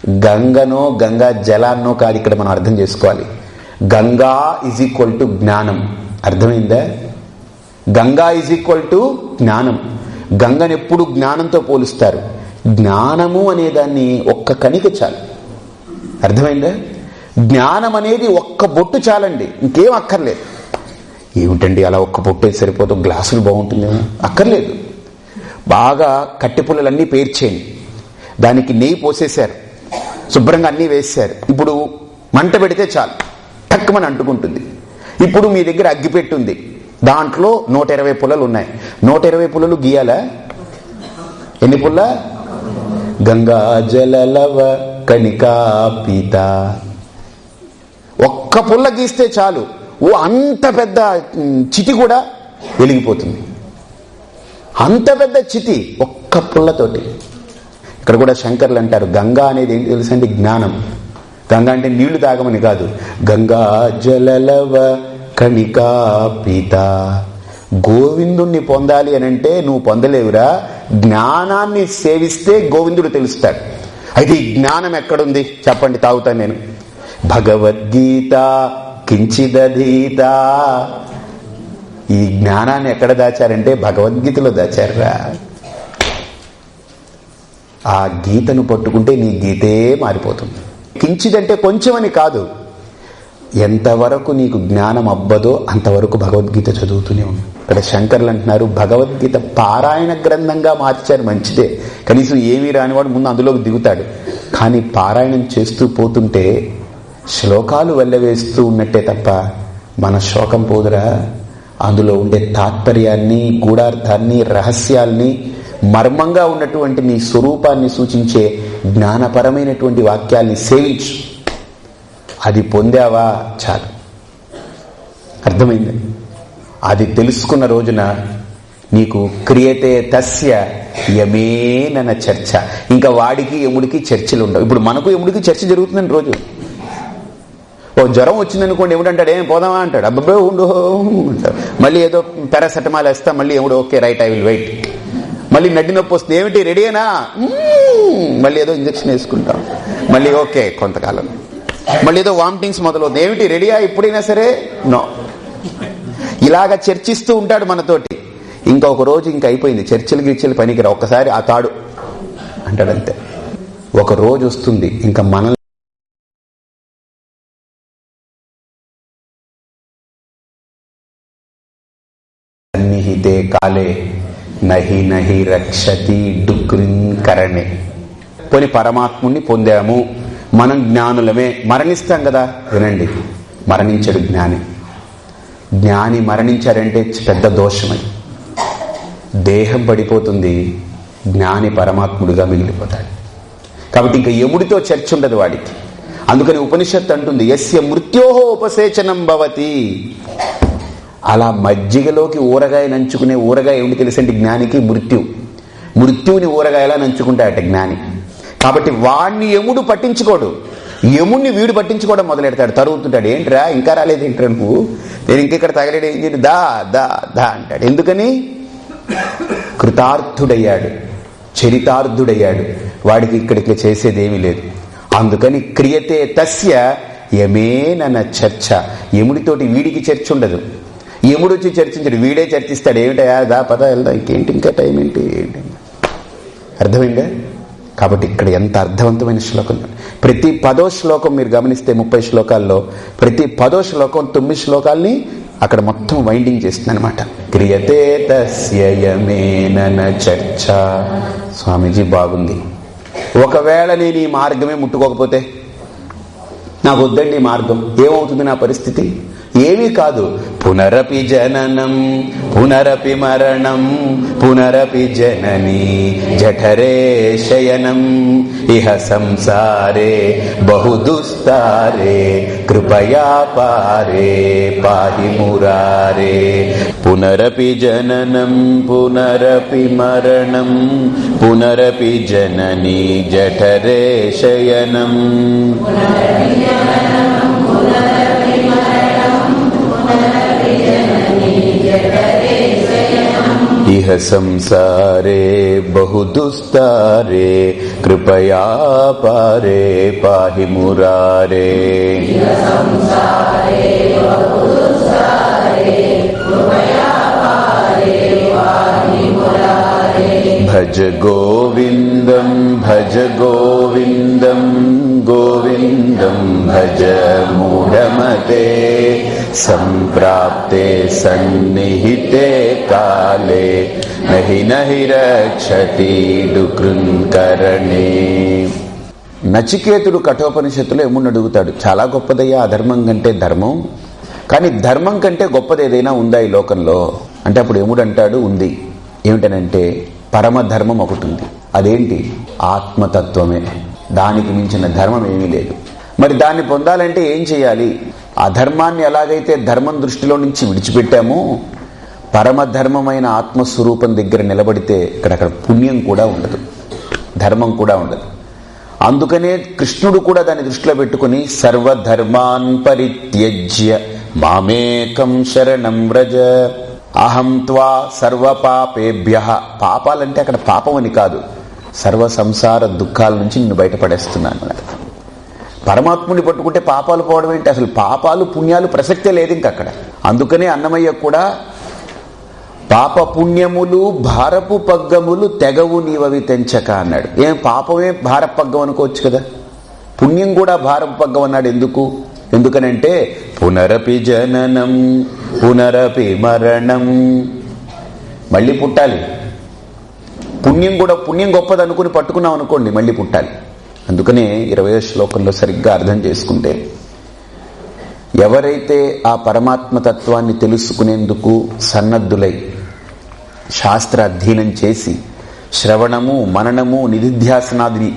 గంగనో గంగా జలాన్నో కాదు ఇక్కడ మనం అర్థం చేసుకోవాలి. గంగా ఈజ్ ఈక్వల్ టు జ్ఞానం. అర్థమైందా? గంగా ఈజ్ ఈక్వల్ టు జ్ఞానం. గంగను ఎప్పుడు జ్ఞానంతో పోలుస్తారు? జ్ఞానము అనేదాన్ని ఒక్క కణిక చాలు. అర్థమైందా? జ్ఞానం అనేది ఒక్క బొట్టు చాలండి. ఇంకేం అక్కర్లేదు. ఏమిటండి అలా ఒక్క బొట్టు సరిపోతాం గ్లాసులు బాగుంటుందేమో? అక్కర్లేదు. బాగా కట్టెపుల్లలన్నీ పేర్చేయండి. దానికి నెయ్యి పోసేశారు. శుభ్రంగా అన్నీ వేసారు ఇప్పుడు మంట పెడితే చాలు. టక్కుమని అంటుకుంటుంది. ఇప్పుడు మీ దగ్గర అగ్గిపెట్టుంది దాంట్లో నూట ఇరవై పుల్లలు ఉన్నాయి. నూట ఇరవై పుల్లలు గీయాలా? ఎన్ని పుల్ల? గంగా జలలవ కణికా పీత. ఒక్క పుల్ల గీస్తే చాలు. ఓ అంత పెద్ద చితి కూడా వెలిగిపోతుంది. అంత పెద్ద చితి ఒక్క పుల్లతోటి. ఇక్కడ కూడా శంకర్లు అంటారు గంగా అనేది ఏంటి తెలుసండి? జ్ఞానం. గంగా అంటే నీళ్ళు తాగమని కాదు. గంగా జలలవ కణికా పీత గోవిందుణ్ణి పొందాలి అని అంటే నువ్వు పొందలేవురా. జ్ఞానాన్ని సేవిస్తే గోవిందుడు తెలుస్తాడు. అయితే ఈ జ్ఞానం ఎక్కడుంది? చెప్పండి తాగుతాను నేను. భగవద్గీత కించిదీత ఈ జ్ఞానాన్ని ఎక్కడ దాచారంటే భగవద్గీతలో దాచారురా. ఆ గీతను పట్టుకుంటే నీ గీతే మారిపోతుంది. కించిదంటే కొంచెం అని కాదు. ఎంతవరకు నీకు జ్ఞానం అబ్బదో అంతవరకు భగవద్గీత చదువుతూనే ఉంది. ఇక్కడ శంకర్లు అంటున్నారు భగవద్గీత పారాయణ గ్రంథంగా మార్చారు మంచిదే. కనీసం ఏమీ రానివాడు ముందు అందులోకి దిగుతాడు. కానీ పారాయణం చేస్తూ పోతుంటే శ్లోకాలు వెళ్ళవేస్తూ ఉన్నట్టే తప్ప మన శోకం పోదురా. అందులో ఉండే తాత్పర్యాన్ని గూఢార్థాన్ని రహస్యాల్ని మర్మంగా ఉన్నటువంటి నీ స్వరూపాన్ని సూచించే జ్ఞానపరమైనటువంటి వాక్యాల్ని సేవించు. అది పొందావా? చాలు. అర్థమైంది? అది తెలుసుకున్న రోజున నీకు క్రియతే తస్య యమేనన చర్చ. ఇంకా వాడికి యముడికి చర్చలు ఉండవు. ఇప్పుడు మనకు యముడికి చర్చ జరుగుతుందని రోజు. ఓ జ్వరం వచ్చిందనుకోండి ఏమిటంటాడు? ఏం పోదామా? అంటాడు. అబ్బాబే ఉండు. మళ్ళీ ఏదో పారాసెటమాల్ వేస్తా మళ్ళీ ఏమిడు okay right I will wait. మళ్ళీ నడ్డి నొప్పి వస్తుంది. ఏమిటి రెడీనా మళ్ళీ ఏదో ఇంజక్షన్ వేసుకుంటాం. మళ్ళీ ఓకే కొంతకాలం. మళ్ళీ ఏదో వామిటింగ్స్ మొదలవుతుంది. ఏమిటి రెడీయా? ఇప్పుడైనా సరే? నో. ఇలాగ చర్చిస్తూ ఉంటాడు మనతోటి. ఇంకొక రోజు ఇంక అయిపోయింది. చర్చలు గిర్చలు పనికిరా ఒక్కసారి ఆ తాడు అంటాడంతే ఒక రోజు వస్తుంది. ఇంకా మనల్ని కాలే. నహి నహి రక్షతి డుక్రిన్ కరణే. పోని పరమాత్ముణ్ణి పొందాము. మనం జ్ఞానులమే. మరణిస్తాం కదా. వినండి. మరణించడు జ్ఞాని. జ్ఞాని మరణించారంటే పెద్ద దోషమై. దేహం పడిపోతుంది. జ్ఞాని పరమాత్ముడిగా మిగిలిపోతాడు. కాబట్టి ఇంకా యముడితో చర్చ ఉండదు వాడికి. అందుకని ఉపనిషత్తు అంటుంది ఎస్య మృత్యోహో ఉపసేచనం భవతి. అలా మజ్జిగలోకి ఊరగాయ నంచుకునే ఊరగాయ ఏమిటి తెలుసండి జ్ఞానికి? మృత్యు. మృత్యువుని ఊరగాయలా నంచుకుంటాడట జ్ఞాని. కాబట్టి వాణ్ణి యముడు పట్టించుకోడు. యముణ్ణి వీడు పట్టించుకోవడం మొదలెడతాడు. తరుగుతుంటాడు. ఏంట్రా ఇంకా రాలేదు ఏంట్రా నువ్వు? నేను ఇంకెక్కడ తగలేడు ఏం చేయను? దా దా దా అంటాడు. ఎందుకని? కృతార్థుడయ్యాడు. చరితార్థుడయ్యాడు. వాడికి ఇక్కడికి చేసేదేమీ లేదు. అందుకని క్రియతే తస్య యమేనన చర్చ. యముడితోటి వీడికి చర్చ ఉండదు. యముడు వచ్చి చర్చించడు వీడే చర్చిస్తాడు ఏమిటయా దా పద వెళ్దాం ఇంకేంటి ఇంకా టైం ఏంటి ఏంటి? అర్థమైందా? కాబట్టి ఇక్కడ ఎంత అర్థవంతమైన శ్లోకం ప్రతి పదో శ్లోకం మీరు గమనిస్తే ముప్పై శ్లోకాల్లో ప్రతి పదో శ్లోకం తొమ్మిది శ్లోకాల్ని అక్కడ మొత్తం వైండింగ్ చేస్తుంది అనమాట క్రియతే చర్చ. స్వామీజీ బాగుంది. ఒకవేళ నేను ఈ మార్గమే ముట్టుకోకపోతే నాకు వద్దండి ఈ మార్గం. ఏమవుతుంది నా పరిస్థితి? ఏమీ కాదు. పునరపి జననం పునరపి మరణం పునరపి జనని జఠరే శయనం. ఇహ సంసారే బహుదుస్తారే కృపయా పారే పాహి మురారే. పునరపి జననం పునరపి మరణం పునరపి జనని జఠరే శయనం. ఇహ సంసారే బహుదుస్తారే కృపయా పారే పాహి మురారే భజ గోవిందం భజ గోవిందం గోవిందం భజ మూఢమతే సంప్రాప్తే సన్నిహితే కాలే నహి నహి రక్షతి డుకృంకరణే నచికేతుడు కఠోపనిషత్తులో ఏముని అడుగుతాడు చాలా గొప్పదయ్యా అధర్మం కంటే ధర్మం. కానీ ధర్మం కంటే గొప్పది ఏదైనా ఉందా ఈ లోకంలో? అంటే అప్పుడు ఏముడు అంటాడు ఉంది. ఏమిటనంటే పరమధర్మం ఒకటి ఉంది అదేంటి? ఆత్మతత్వమే. దానికి మించిన ధర్మం ఏమీ లేదు. మరి దాన్ని పొందాలంటే ఏం చేయాలి? అధర్మాన్ని ఎలాగైతే ధర్మం దృష్టిలో నుంచి విడిచిపెట్టామో పరమధర్మమైన ఆత్మస్వరూపం దగ్గర నిలబడితే ఇక్కడ అక్కడ పుణ్యం కూడా ఉండదు ధర్మం కూడా ఉండదు. అందుకనే కృష్ణుడు కూడా దాన్ని దృష్టిలో పెట్టుకుని సర్వధర్మాన్ పరిత్యజ్య మామేకం శరణం వ్రజ అహం త్వా సర్వ పాపేభ్య పాపాలంటే అక్కడ పాపం అని కాదు సర్వ సంసార దుఃఖాల నుంచి నిన్ను బయటపడేస్తున్నాను అన్నమాట పరమాత్ముని పట్టుకుంటే పాపాలు పోవడం ఏంటి? అసలు పాపాలు పుణ్యాలు ప్రసక్తే లేదు ఇంక అక్కడ. అందుకనే అన్నమయ్య కూడా పాప పుణ్యములు భారపు పగ్గములు తెగవు నీవవి తెంచక అన్నాడు. ఏం పాపమే భార పగ్గం అనుకోవచ్చు కదా? పుణ్యం కూడా భారపు పగ్గం అన్నాడు. ఎందుకు? ఎందుకనంటే పునరపి జననం పునరపి మరణం. మళ్ళీ పుట్టాలి. పుణ్యం కూడా పుణ్యం గొప్పది అనుకుని పట్టుకున్నాం అనుకోండి మళ్ళీ పుట్టాలి. అందుకనే ఇరవై శ్లోకంలో సరిగ్గా అర్థం చేసుకుంటే ఎవరైతే ఆ పరమాత్మ తత్వాన్ని తెలుసుకునేందుకు సన్నద్ధులై శాస్త్ర అధ్యయనం చేసి శ్రవణము మననము నిధిధ్యాసనాది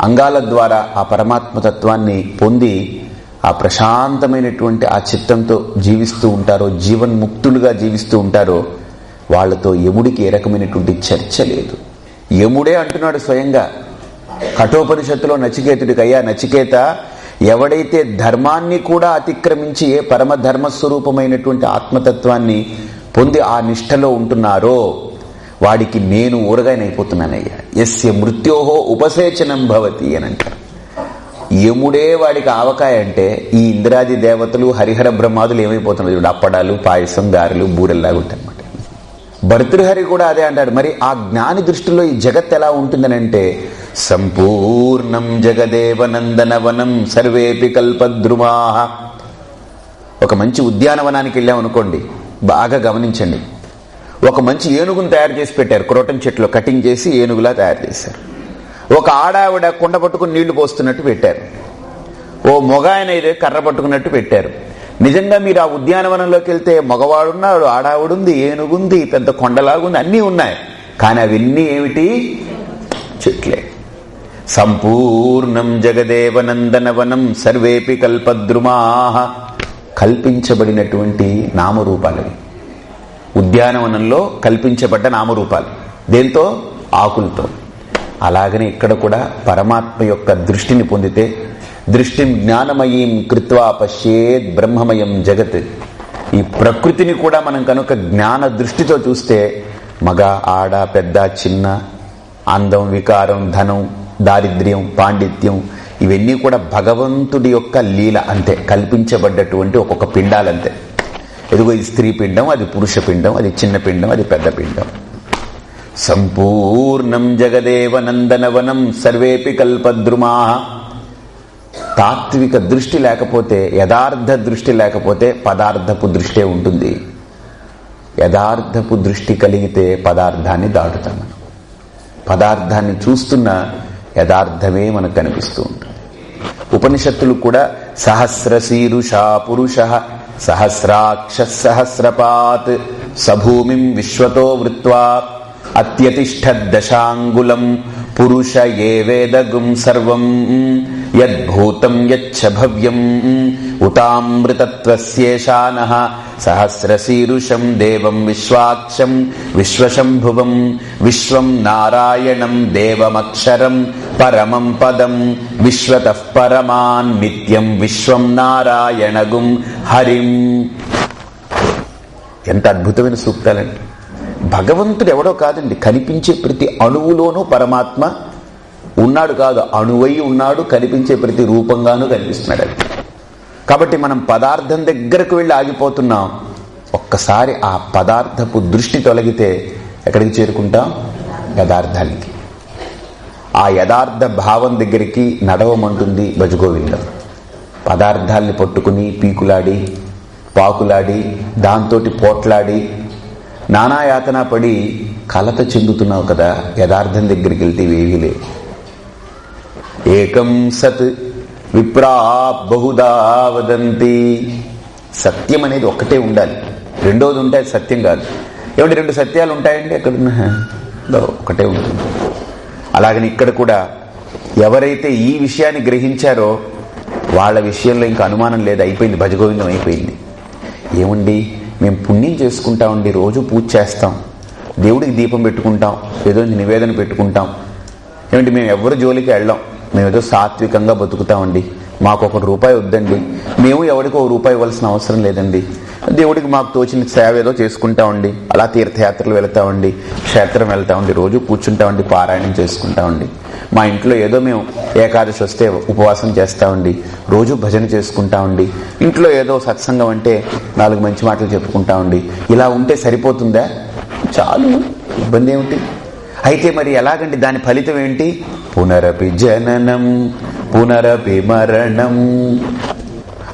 అంగాల ద్వారా ఆ పరమాత్మ తత్వాన్ని పొంది ఆ ప్రశాంతమైనటువంటి ఆ చిత్తంతో జీవిస్తూ ఉంటారో జీవన్ముక్తులుగా జీవిస్తూ ఉంటారో వాళ్ళతో యముడికి ఏ రకమైనటువంటి చర్చ లేదు. యముడే అంటున్నాడు స్వయంగా కఠోపనిషత్తులో నచికేతుడికి అయ్యా నచికేత ఎవడైతే ధర్మాన్ని కూడా అతిక్రమించి ఏ పరమధర్మ స్వరూపమైనటువంటి ఆత్మతత్వాన్ని పొంది ఆ నిష్టలో ఉంటున్నారో వాడికి నేను ఊరగాయనైపోతున్నానయ్యా ఎస్య మృత్యోహో ఉపసేచనం భవతి అని అంటారు. యముడే వాడికి ఆవకాయ అంటే ఈ ఇంద్రాది దేవతలు హరిహర బ్రహ్మాదులు ఏమైపోతున్నారు చూడు అప్పడాలు పాయసం గారెలు బూరెల్లాగా ఉంటాయన్నమాట భర్తృహరి కూడా అదే అంటాడు. మరి ఆ జ్ఞాని దృష్టిలో ఈ జగత్ ఎలా ఉంటుందనంటే సంపూర్ణం జగదేవనందనవనం సర్వేపి కల్పద్రుమా. ఒక మంచి ఉద్యానవనానికి వెళ్ళామనుకోండి బాగా గమనించండి. ఒక మంచి ఏనుగును తయారు చేసి పెట్టారు క్రోటన్ చెట్లు కటింగ్ చేసి ఏనుగులా తయారు చేశారు. ఒక ఆడావిడ కుండ పట్టుకుని నీళ్ళు పోస్తున్నట్టు పెట్టారు. ఓ మొగ ఆయన కర్ర పట్టుకున్నట్టు పెట్టారు. నిజంగా మీరు ఆ ఉద్యానవనంలోకి వెళ్తే మగవాడున్నాడు ఆడావుడుంది ఏనుగుంది పెద్ద కొండలాగుంది అన్నీ ఉన్నాయి. కానీ అవన్నీ ఏమిటి? చెట్లే. సంపూర్ణం జగదేవనందనవనం సర్వేపి కల్పద్రుమా కల్పించబడినటువంటి నామరూపాలవి. ఉద్యానవనంలో కల్పించబడ్డ నామరూపాలు. దేంతో? ఆకులతో. అలాగనే ఇక్కడ కూడా పరమాత్మ యొక్క దృష్టిని పొందితే దృష్టిం జ్ఞానమయీం కృత్వా పశ్యేద్ బ్రహ్మమయం జగత్. ఈ ప్రకృతిని కూడా మనం కనుక జ్ఞాన దృష్టితో చూస్తే మగ ఆడ పెద్ద చిన్న అందం వికారం ధనం దారిద్ర్యం పాండిత్యం ఇవన్నీ కూడా భగవంతుడి యొక్క లీల అంతే. కల్పించబడ్డటువంటి ఒక్కొక్క పిండాలంతే. ఎదుగో ఇది స్త్రీ పిండం అది పురుష పిండం అది చిన్న పిండం అది పెద్ద పిండం. సంపూర్ణం జగదేవ నందనవనం సర్వేపి కల్పద్రుమా. తాత్విక దృష్టి లేకపోతే యథార్థ దృష్టి లేకపోతే పదార్థపు దృష్టే ఉంటుంది. యథార్థపు దృష్టి కలిగితే పదార్థాన్ని దాటుతాం మనం. పదార్థాన్ని చూస్తున్న యథార్థమే మనకు కనిపిస్తూ ఉంటుంది. ఉపనిషత్తులు కూడా సహస్రశీరుషా పురుష సహస్రాక్ష సహస్రపాత్ సభూమిం విశ్వతో వృత్వా అత్యతిష్ట దశాంగులం పురుష ఏ వేదగుం సర్వం యద్భూతం యచ్చ భవ్యం ఉతామృతత్వస్యేషాన సహస్రశీరుషం దేవం విశ్వాక్షం విశ్వశంభువం విశ్వం నారాయణం దేవమక్షరం పరమం పదం. విశ్వత పరమాన్ నిత్యం విశ్వం నారాయణగుం హరిం. ఎంత అద్భుతమైన సూక్తాలండి. భగవంతుడు ఎవడో కాదండి. కనిపించే ప్రతి అణువులోనూ పరమాత్మ ఉన్నాడు కాదు అణువై ఉన్నాడు కనిపించే ప్రతి రూపంగానూ కనిపిస్తున్నాడు అది. కాబట్టి మనం పదార్థం దగ్గరకు వెళ్ళి ఆగిపోతున్నాం. ఒక్కసారి ఆ పదార్థపు దృష్టి తొలగితే ఎక్కడికి చేరుకుంటాం? పదార్థానికి. ఆ యథార్థ భావం దగ్గరికి నడవమంటుంది భజగోవిందం పదార్థాల్ని పట్టుకుని పీకులాడి పాకులాడి దాంతోటి పోట్లాడి నానాయాతన పడి కలత చెందుతున్నావు కదా యథార్థం దగ్గరికి వెళ్తే ఇవేవీ లేవు ఏకం సత్ విప్రా బహుదా వదంతి. సత్యం అనేది ఒక్కటే ఉండాలి. రెండోది ఉంటే అది సత్యం కాదు. ఏమంటే రెండు సత్యాలు ఉంటాయండి ఎక్కడున్నా? ఒకటే ఉంటుంది. అలాగని ఇక్కడ కూడా ఎవరైతే ఈ విషయాన్ని గ్రహించారో వాళ్ళ విషయంలో ఇంకా అనుమానం లేదు. అయిపోయింది. భజగోవిందం అయిపోయింది. ఏముండి మేము పుణ్యం చేసుకుంటామండి రోజు పూజ చేస్తాం. దేవుడికి దీపం పెట్టుకుంటాం. ఏదో నివేదన పెట్టుకుంటాం. ఏమంటే మేము ఎవరు జోలికి వెళ్ళాం. మేము ఏదో సాత్వికంగా బతుకుతామండి మాకు ఒక రూపాయి వద్దండి. మేము ఎవరికి ఒక రూపాయి ఇవ్వాల్సిన అవసరం లేదండి. దేవుడికి మాకు తోచిన సేవ ఏదో చేసుకుంటామండి అలా తీర్థయాత్రలు వెళ్తామండి క్షేత్రం వెళ్తామండి రోజు కూర్చుంటామండి పారాయణం చేసుకుంటామండి మా ఇంట్లో ఏదో మేము ఏకాదశి వస్తే ఉపవాసం చేస్తామండి రోజు భజన చేసుకుంటామండి ఇంట్లో ఏదో సత్సంగం అంటే నాలుగు మంచి మాటలు చెప్పుకుంటామండి ఇలా ఉంటే సరిపోతుందా? చాలు. ఇబ్బంది ఏమిటి? అయితే మరి ఎలాగండి దాని ఫలితం ఏంటి? పునరపి జననం పునరపి మరణం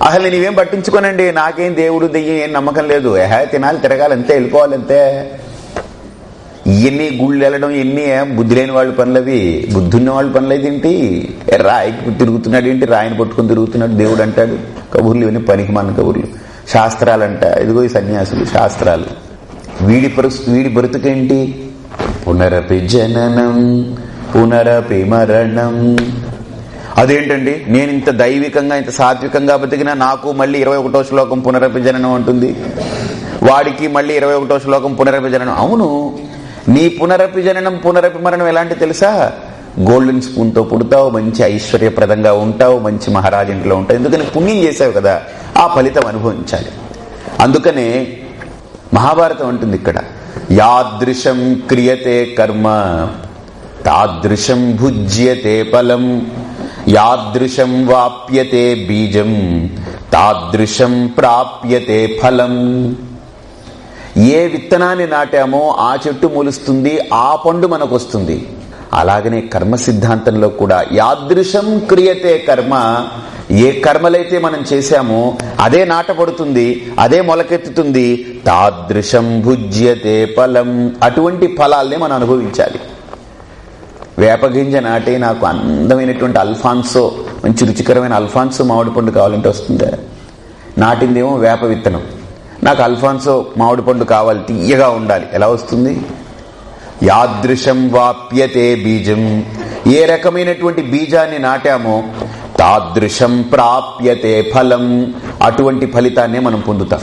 అసలు నీవేం పట్టించుకోనండి? నాకేం దేవుడు దెయ్యం ఏం నమ్మకం లేదు. ఏహ తినాలి తిరగాలంతే వెళ్ళిపోవాలంతే ఇవన్నీ గుళ్ళు వెళ్ళడం ఎన్ని బుద్ధి లేని వాళ్ళ పనులవి? బుద్ధున్న వాళ్ళ పనులు ఏంటి? రాయికి తిరుగుతున్నాడు ఏంటి? రాయిని పట్టుకుని తిరుగుతున్నాడు దేవుడు అంటాడు. కబుర్లు ఇవన్నీ పనికి మన కబుర్లు. శాస్త్రాలంట. ఇదిగో ఈ సన్యాసులు శాస్త్రాలు. వీడి పరిస్థితి వీడి బ్రతుకేంటి? పునరపి జననం పునరపి మరణం. అదేంటండి? నేను ఇంత దైవికంగా ఇంత సాత్వికంగా బతికినా నాకు మళ్ళీ ఇరవై ఒకటో శ్లోకం పునరభిజననం ఉంటుంది. అంటుంది వాడికి మళ్ళీ ఇరవై ఒకటో శ్లోకం పునరభిజననం. అవును. నీ పునరభిజననం పునరభిమరణం ఎలాంటి తెలుసా? గోల్డెన్ స్పూన్తో పుడతావు మంచి ఐశ్వర్యప్రదంగా ఉంటావు మంచి మహారాజింట్లో ఉంటావు. ఎందుకని పుణ్యం చేసావు కదా ఆ ఫలితం అనుభవించాలి. అందుకనే మహాభారతం అంటుంది ఇక్కడ యాదృశం క్రియతే కర్మ తాదృశం భుజ్యతే ఫలం. యాదృశం వాప్యతే బీజం తాదృశం ప్రాప్యతే ఫలం. ఏ విత్తనాన్ని నాటామో ఆ చెట్టు మొలుస్తుంది ఆ పండు మనకు వస్తుంది అలాగనే కర్మ సిద్ధాంతంలో కూడా యాదృశం క్రియతే కర్మ. ఏ కర్మలైతే మనం చేశామో అదే నాటపడుతుంది అదే మొలకెత్తుతుంది తాదృశం భుజ్యతే ఫలం. అటువంటి ఫలాల్ని మనం అనుభవించాలి. వేపగింజ నాటే నాకు అందమైనటువంటి అల్ఫాన్సో మంచి రుచికరమైన అల్ఫాన్సో మామిడి పండు కావాలంటే వస్తుందా నాటిందేమో వేప విత్తనం. నాకు అల్ఫాన్సో మామిడి పండు కావాలి తీయగా ఉండాలి. ఎలా వస్తుంది? యాదృశం వాప్యతే బీజం. ఏ రకమైనటువంటి బీజాన్ని నాటామో తాదృశం ప్రాప్యతే ఫలం. అటువంటి ఫలితాన్నే మనం పొందుతాం.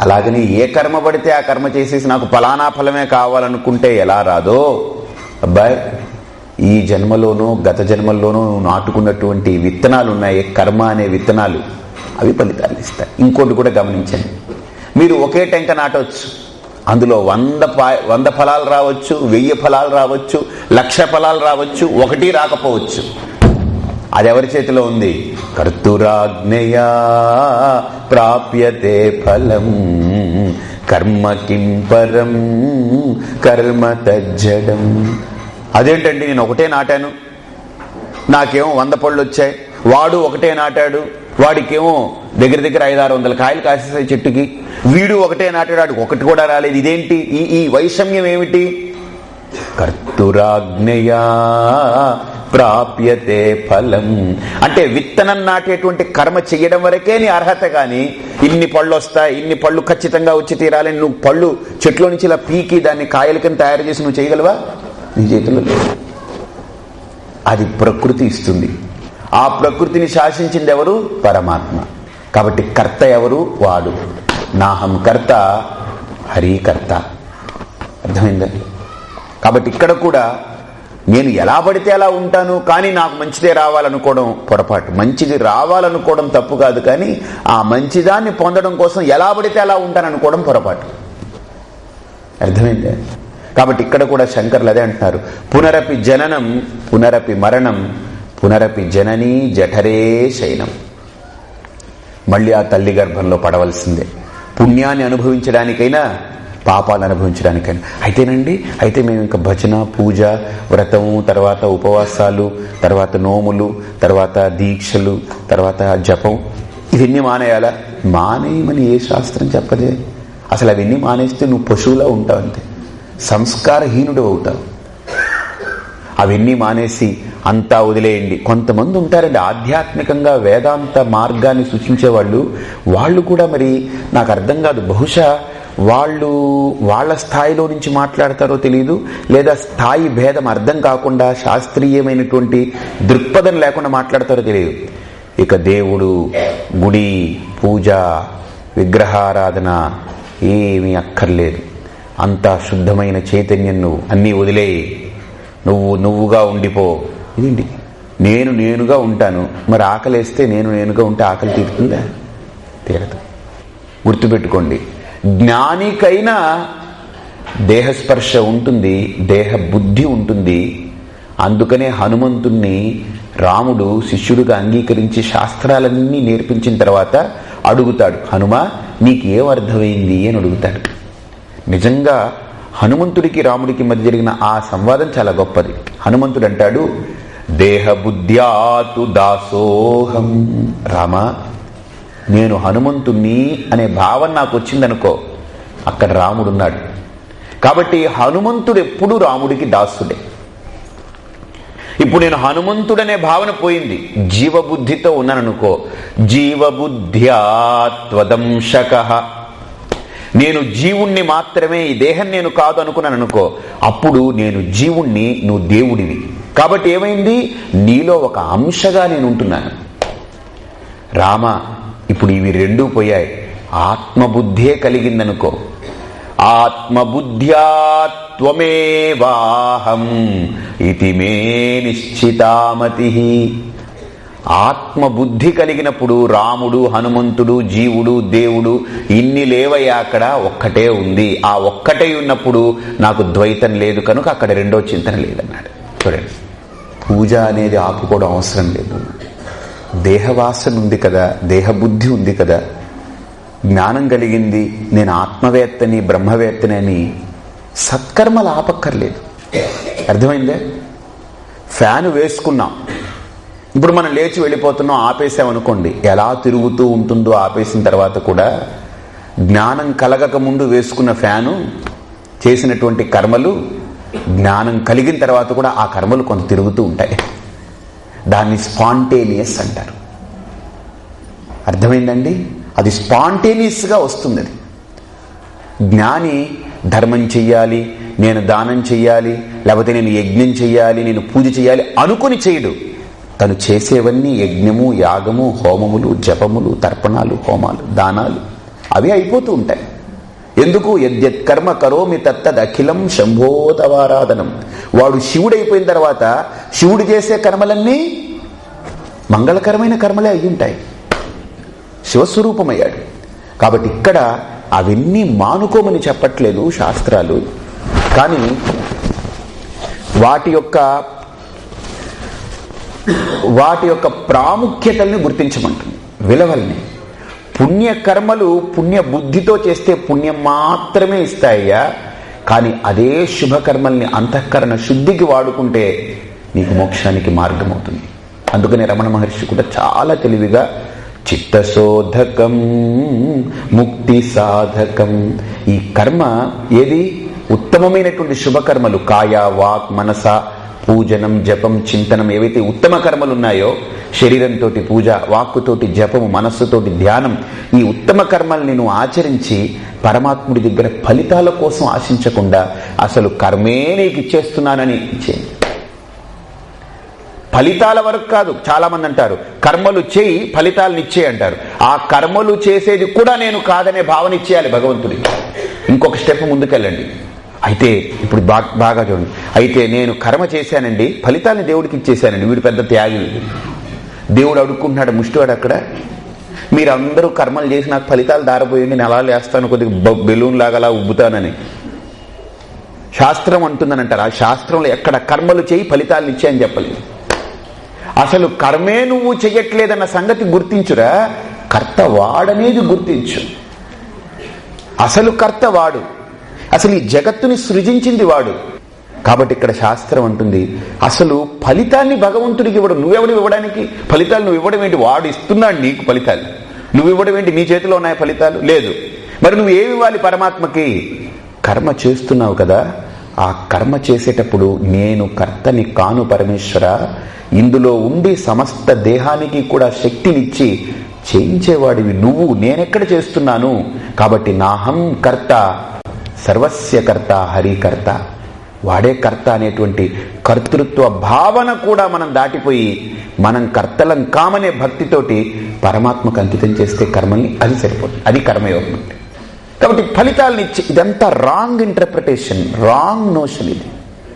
అలాగని ఏ కర్మ పడితే ఆ కర్మ చేసేసి నాకు ఫలానా ఫలమే కావాలనుకుంటే ఎలా రాదో అబ్బాయి ఈ జన్మలోనూ గత జన్మల్లోనూ నాటుకున్నటువంటి విత్తనాలు ఉన్నాయి కర్మ అనే విత్తనాలు. అవి ఫలితాలు ఇస్తాయి. ఇంకోటి కూడా గమనించండి. మీరు ఒకే టెంక నాటవచ్చు అందులో వంద వంద ఫలాలు రావచ్చు వెయ్యి ఫలాలు రావచ్చు లక్ష ఫలాలు రావచ్చు ఒకటి రాకపోవచ్చు. అది ఎవరి చేతిలో ఉంది? కర్తురాజ్ఞయా ప్రాప్యతే ఫలం. కర్మ కిం పరం కర్మ తజ్జడం. అదేంటండి నేను ఒకటే నాటాను. నాకేమో వంద పళ్ళు వచ్చాయి. వాడు ఒకటే నాటాడు. వాడికేమో దగ్గర దగ్గర ఐదారు వందల కాయలు కాసేసాయి చెట్టుకి. వీడు ఒకటే నాటాడు వాడికి ఒకటి కూడా రాలేదు. ఇదేంటి? ఈ ఈ వైషమ్యం ఏమిటి? కర్తురాజ్ఞయా ప్రాప్యతే ఫలం. అంటే విత్తనం నాటేటువంటి కర్మ చెయ్యడం వరకే నీ అర్హత గాని. ఇన్ని పళ్ళు వస్తాయి ఇన్ని పళ్ళు ఖచ్చితంగా వచ్చి తీరాలని నువ్వు పళ్ళు చెట్లో నుంచి ఇలా పీకి దాన్ని కాయల తయారు చేసి నువ్వు చేయగలవా? నీ చేతుల్లో లేదు. అది ప్రకృతి ఇస్తుంది. ఆ ప్రకృతిని శాసించింది ఎవరు? పరమాత్మ. కాబట్టి కర్త ఎవరు? వాడు. నాహం కర్త హరికర్త అర్థమైందా? కాబట్టి ఇక్కడ కూడా నేను ఎలా పడితే అలా ఉంటాను కానీ నాకు మంచిదే రావాలనుకోవడం పొరపాటు. మంచిది రావాలనుకోవడం తప్పు కాదు కానీ ఆ మంచిదాన్ని పొందడం కోసం ఎలా పడితే అలా ఉంటాననుకోవడం పొరపాటు. అర్థమైందే? కాబట్టి ఇక్కడ కూడా శంకర్లు అదే అంటున్నారు. పునరపి జననం పునరపి మరణం పునరపి జననీ జఠరే శయనం. మళ్ళీ ఆ తల్లి గర్భంలో పడవలసిందే. పుణ్యాన్ని అనుభవించడానికైనా పాపాలు అనుభవించడానికైనా. అయితేనండి అయితే మేము ఇంకా భజన పూజ వ్రతము తర్వాత ఉపవాసాలు తర్వాత నోములు తర్వాత దీక్షలు తర్వాత జపం ఇవన్నీ మానేయాలా? మానేయమని ఏ శాస్త్రం చెప్పదే? అసలు అవన్నీ మానేస్తే నువ్వు పశువులా ఉంటావు అంతే. సంస్కారహీనుడు అవుతావు. అవన్నీ మానేసి అంతా వదిలేయండి. కొంతమంది ఉంటారండి ఆధ్యాత్మికంగా వేదాంత మార్గాన్ని సూచించే వాళ్ళు వాళ్ళు కూడా మరి నాకు అర్థం కాదు బహుశా వాళ్ళు వాళ్ళ స్థాయిలో నుంచి మాట్లాడతారో తెలియదు లేదా స్థాయి భేదం అర్థం కాకుండా శాస్త్రీయమైనటువంటి దృక్పథం లేకుండా మాట్లాడతారో తెలియదు ఇక దేవుడు గుడి పూజ విగ్రహారాధన ఏమీ అక్కర్లేదు. అంతా శుద్ధమైన చైతన్యం నువ్వు అన్నీ వదిలేయి నువ్వు నువ్వుగా ఉండిపో. ఇదేంటి? నేను నేనుగా ఉంటాను. మరి ఆకలేస్తే నేను నేనుగా ఉంటే ఆకలి తీరుతుందా? తీరదు. గుర్తుపెట్టుకోండి. జ్ఞానికైనా దేహస్పర్శ ఉంటుంది దేహ బుద్ధి ఉంటుంది. అందుకనే హనుమంతుణ్ణి రాముడు శిష్యుడిగా అంగీకరించి శాస్త్రాలన్నీ నేర్పించిన తర్వాత అడుగుతాడు హనుమ నీకేం అర్థమైంది? అని అడుగుతాడు. నిజంగా హనుమంతుడికి రాముడికి మధ్య జరిగిన ఆ సంవాదం చాలా గొప్పది. హనుమంతుడు అంటాడు దేహబుద్ధ్యాతు దాసోహం. రామ నేను హనుమంతుణ్ణి అనే భావన నాకు వచ్చిందనుకో అక్కడ రాముడున్నాడు. కాబట్టి హనుమంతుడు ఎప్పుడు రాముడికి దాసుడే. ఇప్పుడు నేను హనుమంతుడనే భావన పోయింది. జీవబుద్ధితో ఉన్నాననుకో జీవబుద్ధ్యాత్వదంశక. నేను జీవుణ్ణి మాత్రమే ఈ దేహం నేను కాదు అనుకున్నాను అనుకో అప్పుడు నేను జీవుణ్ణి నువ్వు దేవుడివి. కాబట్టి ఏమైంది? నీలో ఒక అంశగా నేను ఉంటున్నాను రామ ఇప్పుడు ఇవి రెండూ పోయాయి. ఆత్మబుద్ధే కలిగిందనుకో. ఆత్మబుద్ధ్యాత్వమేవాహం ఇది మే నిశ్చితామతి. ఆత్మబుద్ధి కలిగినప్పుడు రాముడు హనుమంతుడు జీవుడు దేవుడు ఇన్ని లేవయ్యా అక్కడ? ఒక్కటే ఉంది. ఆ ఒక్కటే ఉన్నప్పుడు నాకు ద్వైతం లేదు కనుక అక్కడ రెండో చింతన లేదన్నాడు. చూడండి. పూజ అనేది ఆపుకోవడం అవసరం లేదు. దేహవాసన ఉంది కదా దేహబుద్ధి ఉంది కదా. జ్ఞానం కలిగింది నేను ఆత్మవేత్తని బ్రహ్మవేత్తని అని సత్కర్మలు ఆపక్కర్లేదు. అర్థమైందే? ఫ్యాన్ వేసుకున్నాం. ఇప్పుడు మనం లేచి వెళ్ళిపోతున్నాం ఆపేసామనుకోండి ఎలా తిరుగుతూ ఉంటుందో ఆపేసిన తర్వాత కూడా జ్ఞానం కలగక ముందు వేసుకున్న ఫ్యాను చేసినటువంటి కర్మలు జ్ఞానం కలిగిన తర్వాత కూడా ఆ కర్మలు కొంత తిరుగుతూ ఉంటాయి. దాన్ని స్పాంటేనియస్ అంటారు. అర్థమైందండి? అది స్పాంటేనియస్గా వస్తుంది అది. జ్ఞాని ధర్మం చెయ్యాలి నేను దానం చెయ్యాలి లేకపోతే నేను యజ్ఞం చెయ్యాలి నేను పూజ చేయాలి అనుకుని చేయడు తను చేసేవన్నీ యజ్ఞము యాగము హోమములు జపములు తర్పణాలు హోమాలు దానాలు అవి అయిపోతూ ఉంటాయి. ఎందుకు? యద్యత్ కర్మ కరోమి తత్తద్ అఖిలం శంభోతవారాధనం వాడు శివుడైపోయిన తర్వాత శివుడు చేసే కర్మలన్నీ మంగళకరమైన కర్మలే అయి ఉంటాయి శివస్వరూపమయ్యాడు. కాబట్టి ఇక్కడ అవన్నీ మానుకోమని చెప్పట్లేదు శాస్త్రాలు. కానీ వాటి యొక్క వాటి యొక్క ప్రాముఖ్యతల్ని గుర్తించమంటుంది. విలువల్ని. పుణ్యకర్మలు పుణ్య బుద్ధితో చేస్తే పుణ్యం మాత్రమే ఇస్తాయ్యా. కానీ అదే శుభకర్మల్ని అంతఃకరణ శుద్ధికి వాడుకుంటే నీకు మోక్షానికి మార్గం అవుతుంది అందుకనే రమణ మహర్షి కూడా చాలా తెలివిగా చిత్తశోధకం ముక్తి సాధకం. ఈ కర్మ ఏది? ఉత్తమమైనటువంటి శుభకర్మలు కాయ వాక్ మనస పూజనం జపం చింతనం ఏవైతే ఉత్తమ కర్మలు ఉన్నాయో శరీరంతో పూజ వాక్కుతోటి జపము మనస్సుతోటి ధ్యానం ఈ ఉత్తమ కర్మల్ని నువ్వు ఆచరించి పరమాత్ముడి దగ్గర ఫలితాల కోసం ఆశించకుండా అసలు కర్మే నీకు ఇచ్చేస్తున్నానని ఇచ్చేయండి. ఫలితాల వరకు కాదు చాలా మంది అంటారు కర్మలు చేయి ఫలితాలను ఇచ్చే అంటారు. ఆ కర్మలు చేసేది కూడా నేను కాదనే భావన ఇచ్చేయాలి భగవంతుడికి. ఇంకొక స్టెప్ ముందుకెళ్ళండి. అయితే ఇప్పుడు బాగా చూడండి. అయితే నేను కర్మ చేశానండి ఫలితాన్ని దేవుడికి ఇచ్చేశానండి. వీడు పెద్ద త్యాగి దేవుడు అడుక్కుంటున్నాడు ముష్టివాడు అక్కడ. మీరు అందరూ కర్మలు చేసి నాకు ఫలితాలు దారపోయండి నేను అలా లేస్తాను కొద్దిగా బెలూన్ లాగా ఉబ్బుతానని. శాస్త్రం అంటుందని ఆ శాస్త్రంలో ఎక్కడ కర్మలు చేయి ఫలితాలు ఇచ్చాయని చెప్పలేదు. అసలు కర్మే నువ్వు చెయ్యట్లేదన్న సంగతి గుర్తించురా? కర్త వాడనేది గుర్తించు. అసలు కర్త వాడు. అసలు ఈ జగత్తుని సృజించింది వాడు. కాబట్టి ఇక్కడ శాస్త్రం అంటుంది అసలు ఫలితాన్ని భగవంతుడికి ఇవ్వడం నువ్వెవడు ఇవ్వడానికి? ఫలితాలు నువ్వు ఇవ్వడం ఏంటి? వాడు ఇస్తున్నాడు నీకు ఫలితాలు. నువ్వు ఇవ్వడం ఏంటి? నీ చేతిలో ఉన్నాయి ఫలితాలు? లేదు. మరి నువ్వు ఏమి ఇవ్వాలి పరమాత్మకి? కర్మ చేస్తున్నావు కదా ఆ కర్మ చేసేటప్పుడు నేను కర్తని కాను పరమేశ్వర ఇందులో ఉండి సమస్త దేహానికి కూడా శక్తినిచ్చి చేయించేవాడివి నువ్వు నేనెక్కడ చేస్తున్నాను? కాబట్టి నాహం కర్త సర్వస్య కర్త హరికర్త వాడే కర్త అనేటువంటి కర్తృత్వ భావన కూడా మనం దాటిపోయి మనం కర్తలం కామనే భక్తితోటి పరమాత్మకు అంకితం చేస్తే కర్మల్ని అది సరిపోతుంది అది కర్మయోగం అంటే. కాబట్టి ఫలితాలను ఇచ్చి ఇదంతా రాంగ్ ఇంటర్ప్రిటేషన్ రాంగ్ నోషన్ ఇది.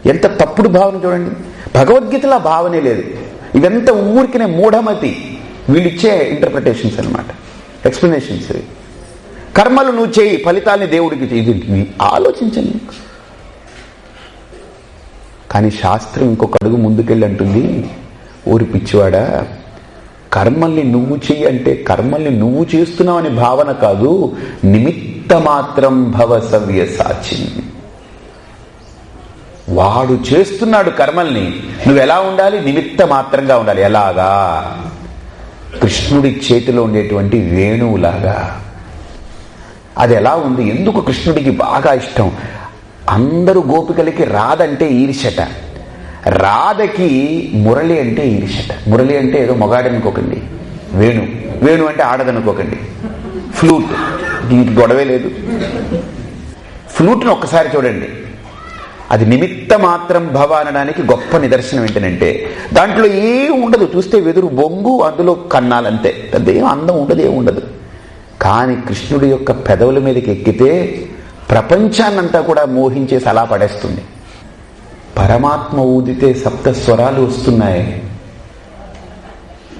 ఎంత తప్పుడు భావన చూడండి. భగవద్గీతలో భావనే లేదు. ఇదంతా ఊరికినే మూఢమతి. వీళ్ళిచ్చే ఇంటర్ప్రిటేషన్స్ అనమాట ఎక్స్ప్లెనేషన్స్ కర్మలు నువ్వు చేయి ఫలితాలని దేవుడికి చేయి. ఇది ఆలోచించండి. కానీ శాస్త్రం ఇంకొక అడుగు ముందుకెళ్ళి అంటుంది ఊరి పిచ్చివాడా కర్మల్ని నువ్వు చెయ్యి అంటే కర్మల్ని నువ్వు చేస్తున్నావు అనే భావన కాదు నిమిత్త మాత్రం భవ సవ్య సాచి. వాడు చేస్తున్నాడు కర్మల్ని నువ్వు ఎలా ఉండాలి? నిమిత్త మాత్రంగా ఉండాలి. ఎలాగా? కృష్ణుడి చేతిలో ఉండేటువంటి వేణువులాగా. అది ఎలా ఉంది? ఎందుకు కృష్ణుడికి బాగా ఇష్టం? అందరూ గోపికలకి రాదంటే ఈర్షట. రాధకి మురళి అంటే ఈర్షట. మురళి అంటే ఏదో మొగాడనుకోకండి. వేణు. వేణు అంటే ఆడదనుకోకండి. ఫ్లూట్. దీనికి గొడవే లేదు. ఫ్లూట్ని ఒక్కసారి చూడండి. అది నిమిత్త మాత్రం భవ అనడానికి గొప్ప నిదర్శనం ఏంటంటే దాంట్లో ఏం ఉండదు. చూస్తే వెదురు బొంగు అందులో కన్నాలంతే. అదేం అందం ఉండదు ఏం ఉండదు. కానీ కృష్ణుడి యొక్క పెదవుల మీదకి ఎక్కితే ప్రపంచాన్నంతా కూడా మోహించేసి అలా పడేస్తుంది. పరమాత్మ ఊదితే సప్త స్వరాలు వస్తున్నాయి.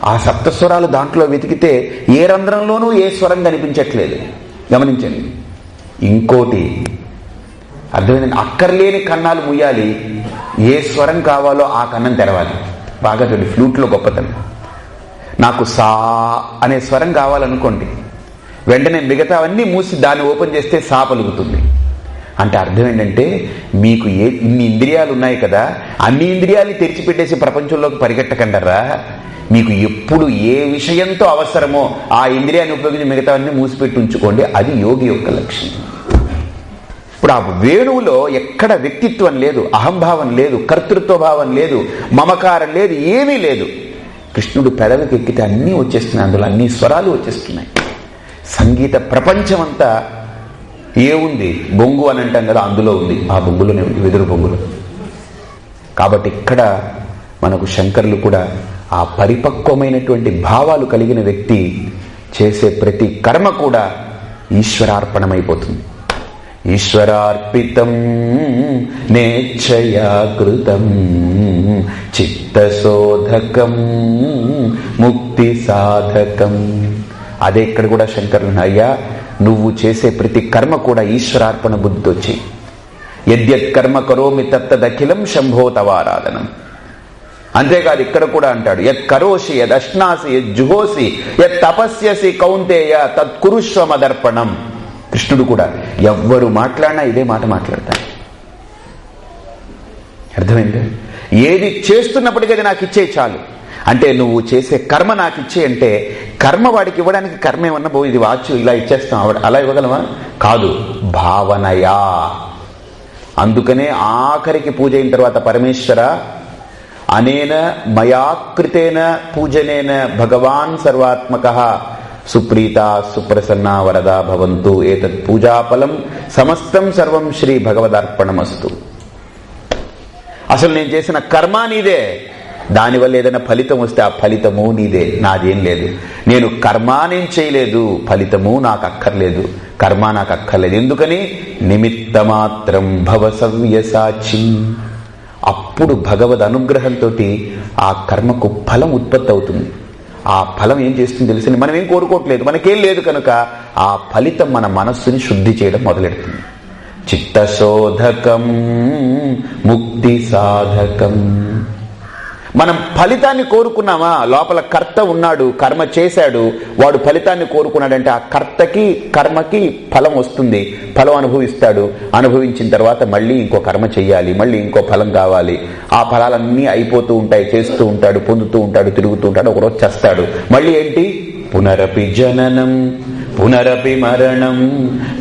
ఆ సప్త స్వరాలు దాంట్లో వెతికితే ఏ రంధ్రంలోనూ ఏ స్వరం కనిపించట్లేదు. గమనించండి. ఇంకోటి అర్థమైంది? అక్కర్లేని కన్నాలు ముయ్యాలి. ఏ స్వరం కావాలో ఆ కన్నం తెరవాలి. బాగా చూడండి ఫ్లూట్లో గొప్పతనం. నాకు సా అనే స్వరం కావాలనుకోండి వెంటనే మిగతావన్నీ మూసి దాన్ని ఓపెన్ చేస్తే సాపలుగుతుంది. అంటే అర్థం ఏంటంటే మీకు ఏ ఇన్ని ఇంద్రియాలు ఉన్నాయి కదా అన్ని ఇంద్రియాలు తెరిచిపెట్టేసి ప్రపంచంలోకి పరిగెట్టకండరా? మీకు ఎప్పుడు ఏ విషయంతో అవసరమో ఆ ఇంద్రియాన్ని ఉపయోగించి మిగతావన్నీ మూసిపెట్టి ఉంచుకోండి. అది యోగి యొక్క లక్ష్యం ఇప్పుడు ఆ వేణువులో ఎక్కడ వ్యక్తిత్వం లేదు అహంభావం లేదు కర్తృత్వ భావం లేదు మమకారం లేదు ఏమీ లేదు. కృష్ణుడు పెదవికి ఎక్కితే అన్నీ వచ్చేస్తున్నాయి అందులో అన్ని స్వరాలు వచ్చేస్తున్నాయి. సంగీత ప్రపంచం అంతా ఏముంది బొంగు అని అంటాం కదా అందులో ఉంది. ఆ బొంగులోనే ఉంది వెదురు బొంగులు. కాబట్టి ఇక్కడ మనకు శంకర్లు కూడా ఆ పరిపక్వమైనటువంటి భావాలు కలిగిన వ్యక్తి చేసే ప్రతి కర్మ కూడా ఈశ్వరార్పణమైపోతుంది. ఈశ్వరార్పితం నేచ్చయాకృతం చిత్తశోధకం ముక్తి సాధకం అదే ఇక్కడ కూడా శంకరులను అయ్యా నువ్వు చేసే ప్రతి కర్మ కూడా ఈశ్వరార్పణ బుద్ధితో చేయి యద్యత్ కర్మ కరోమి తత్తదఖిలం శంభో తవారాధనం అంతేకాదు ఇక్కడ కూడా అంటాడు యత్ కరోషి యద్ అశ్నాసి యద్ జుహోసి యత్ తపస్యసి కౌంతేయ తత్కురుష్వమదర్పణం కృష్ణుడు కూడా ఎవ్వరు మాట్లాడినా ఇదే మాట మాట్లాడతాడు. అర్థమైంది? ఏది చేస్తున్నప్పటికీ అది నాకు ఇచ్చే చాలు. అంటే నువ్వు చేసే కర్మ నాకు ఇచ్చే అంటే కర్మ వాడికి ఇవ్వడానికి కర్మ ఏమన్నా బో ఇది వాచ్ ఇలా ఇచ్చేస్తాం. ఆవిడ అలా ఇవ్వగలమా కాదు. భావనయా. అందుకనే ఆఖరికి పూజ అయిన తర్వాత పరమేశ్వర అనేన మయాకృతేన పూజనేన భగవాన్ సర్వాత్మక సుప్రీత సుప్రసన్న వరద భవంతు ఏతత్ పూజాఫలం సమస్తం సర్వం శ్రీ భగవదార్పణమస్తు. అసలు నేను చేసిన కర్మ నీదే. దానివల్ల ఏదైనా ఫలితం వస్తే ఆ ఫలితము నీదే నాదేం లేదు. నేను కర్మ నేను చేయలేదు ఫలితము నాకు అక్కర్లేదు కర్మ నాకు అక్కర్లేదు ఎందుకని? నిమిత్త మాత్రం భవ అప్పుడు భగవద్ అనుగ్రహంతో ఆ కర్మకు ఫలం ఉత్పత్తి అవుతుంది ఆ ఫలం ఏం చేస్తుంది తెలిసింది మనం ఏం కోరుకోవట్లేదు. మనకేం లేదు కనుక ఆ ఫలితం మన మనస్సుని శుద్ధి చేయడం మొదలెడుతుంది. చిత్తశోధకం ముక్తి సాధకం. మనం ఫలితాన్ని కోరుకున్నామా? లోపల కర్త ఉన్నాడు కర్మ చేశాడు వాడు ఫలితాన్ని కోరుకున్నాడంటే ఆ కర్తకి కర్మకి ఫలం వస్తుంది ఫలం అనుభవిస్తాడు. అనుభవించిన తర్వాత మళ్ళీ ఇంకో కర్మ చెయ్యాలి మళ్ళీ ఇంకో ఫలం కావాలి. ఆ ఫలాలన్నీ అయిపోతూ ఉంటాయి చేస్తూ ఉంటాడు పొందుతూ ఉంటాడు తిరుగుతూ ఉంటాడు ఒకరోజు చేస్తాడు. మళ్ళీ ఏంటి? పునరపి జననం పునరపి మరణం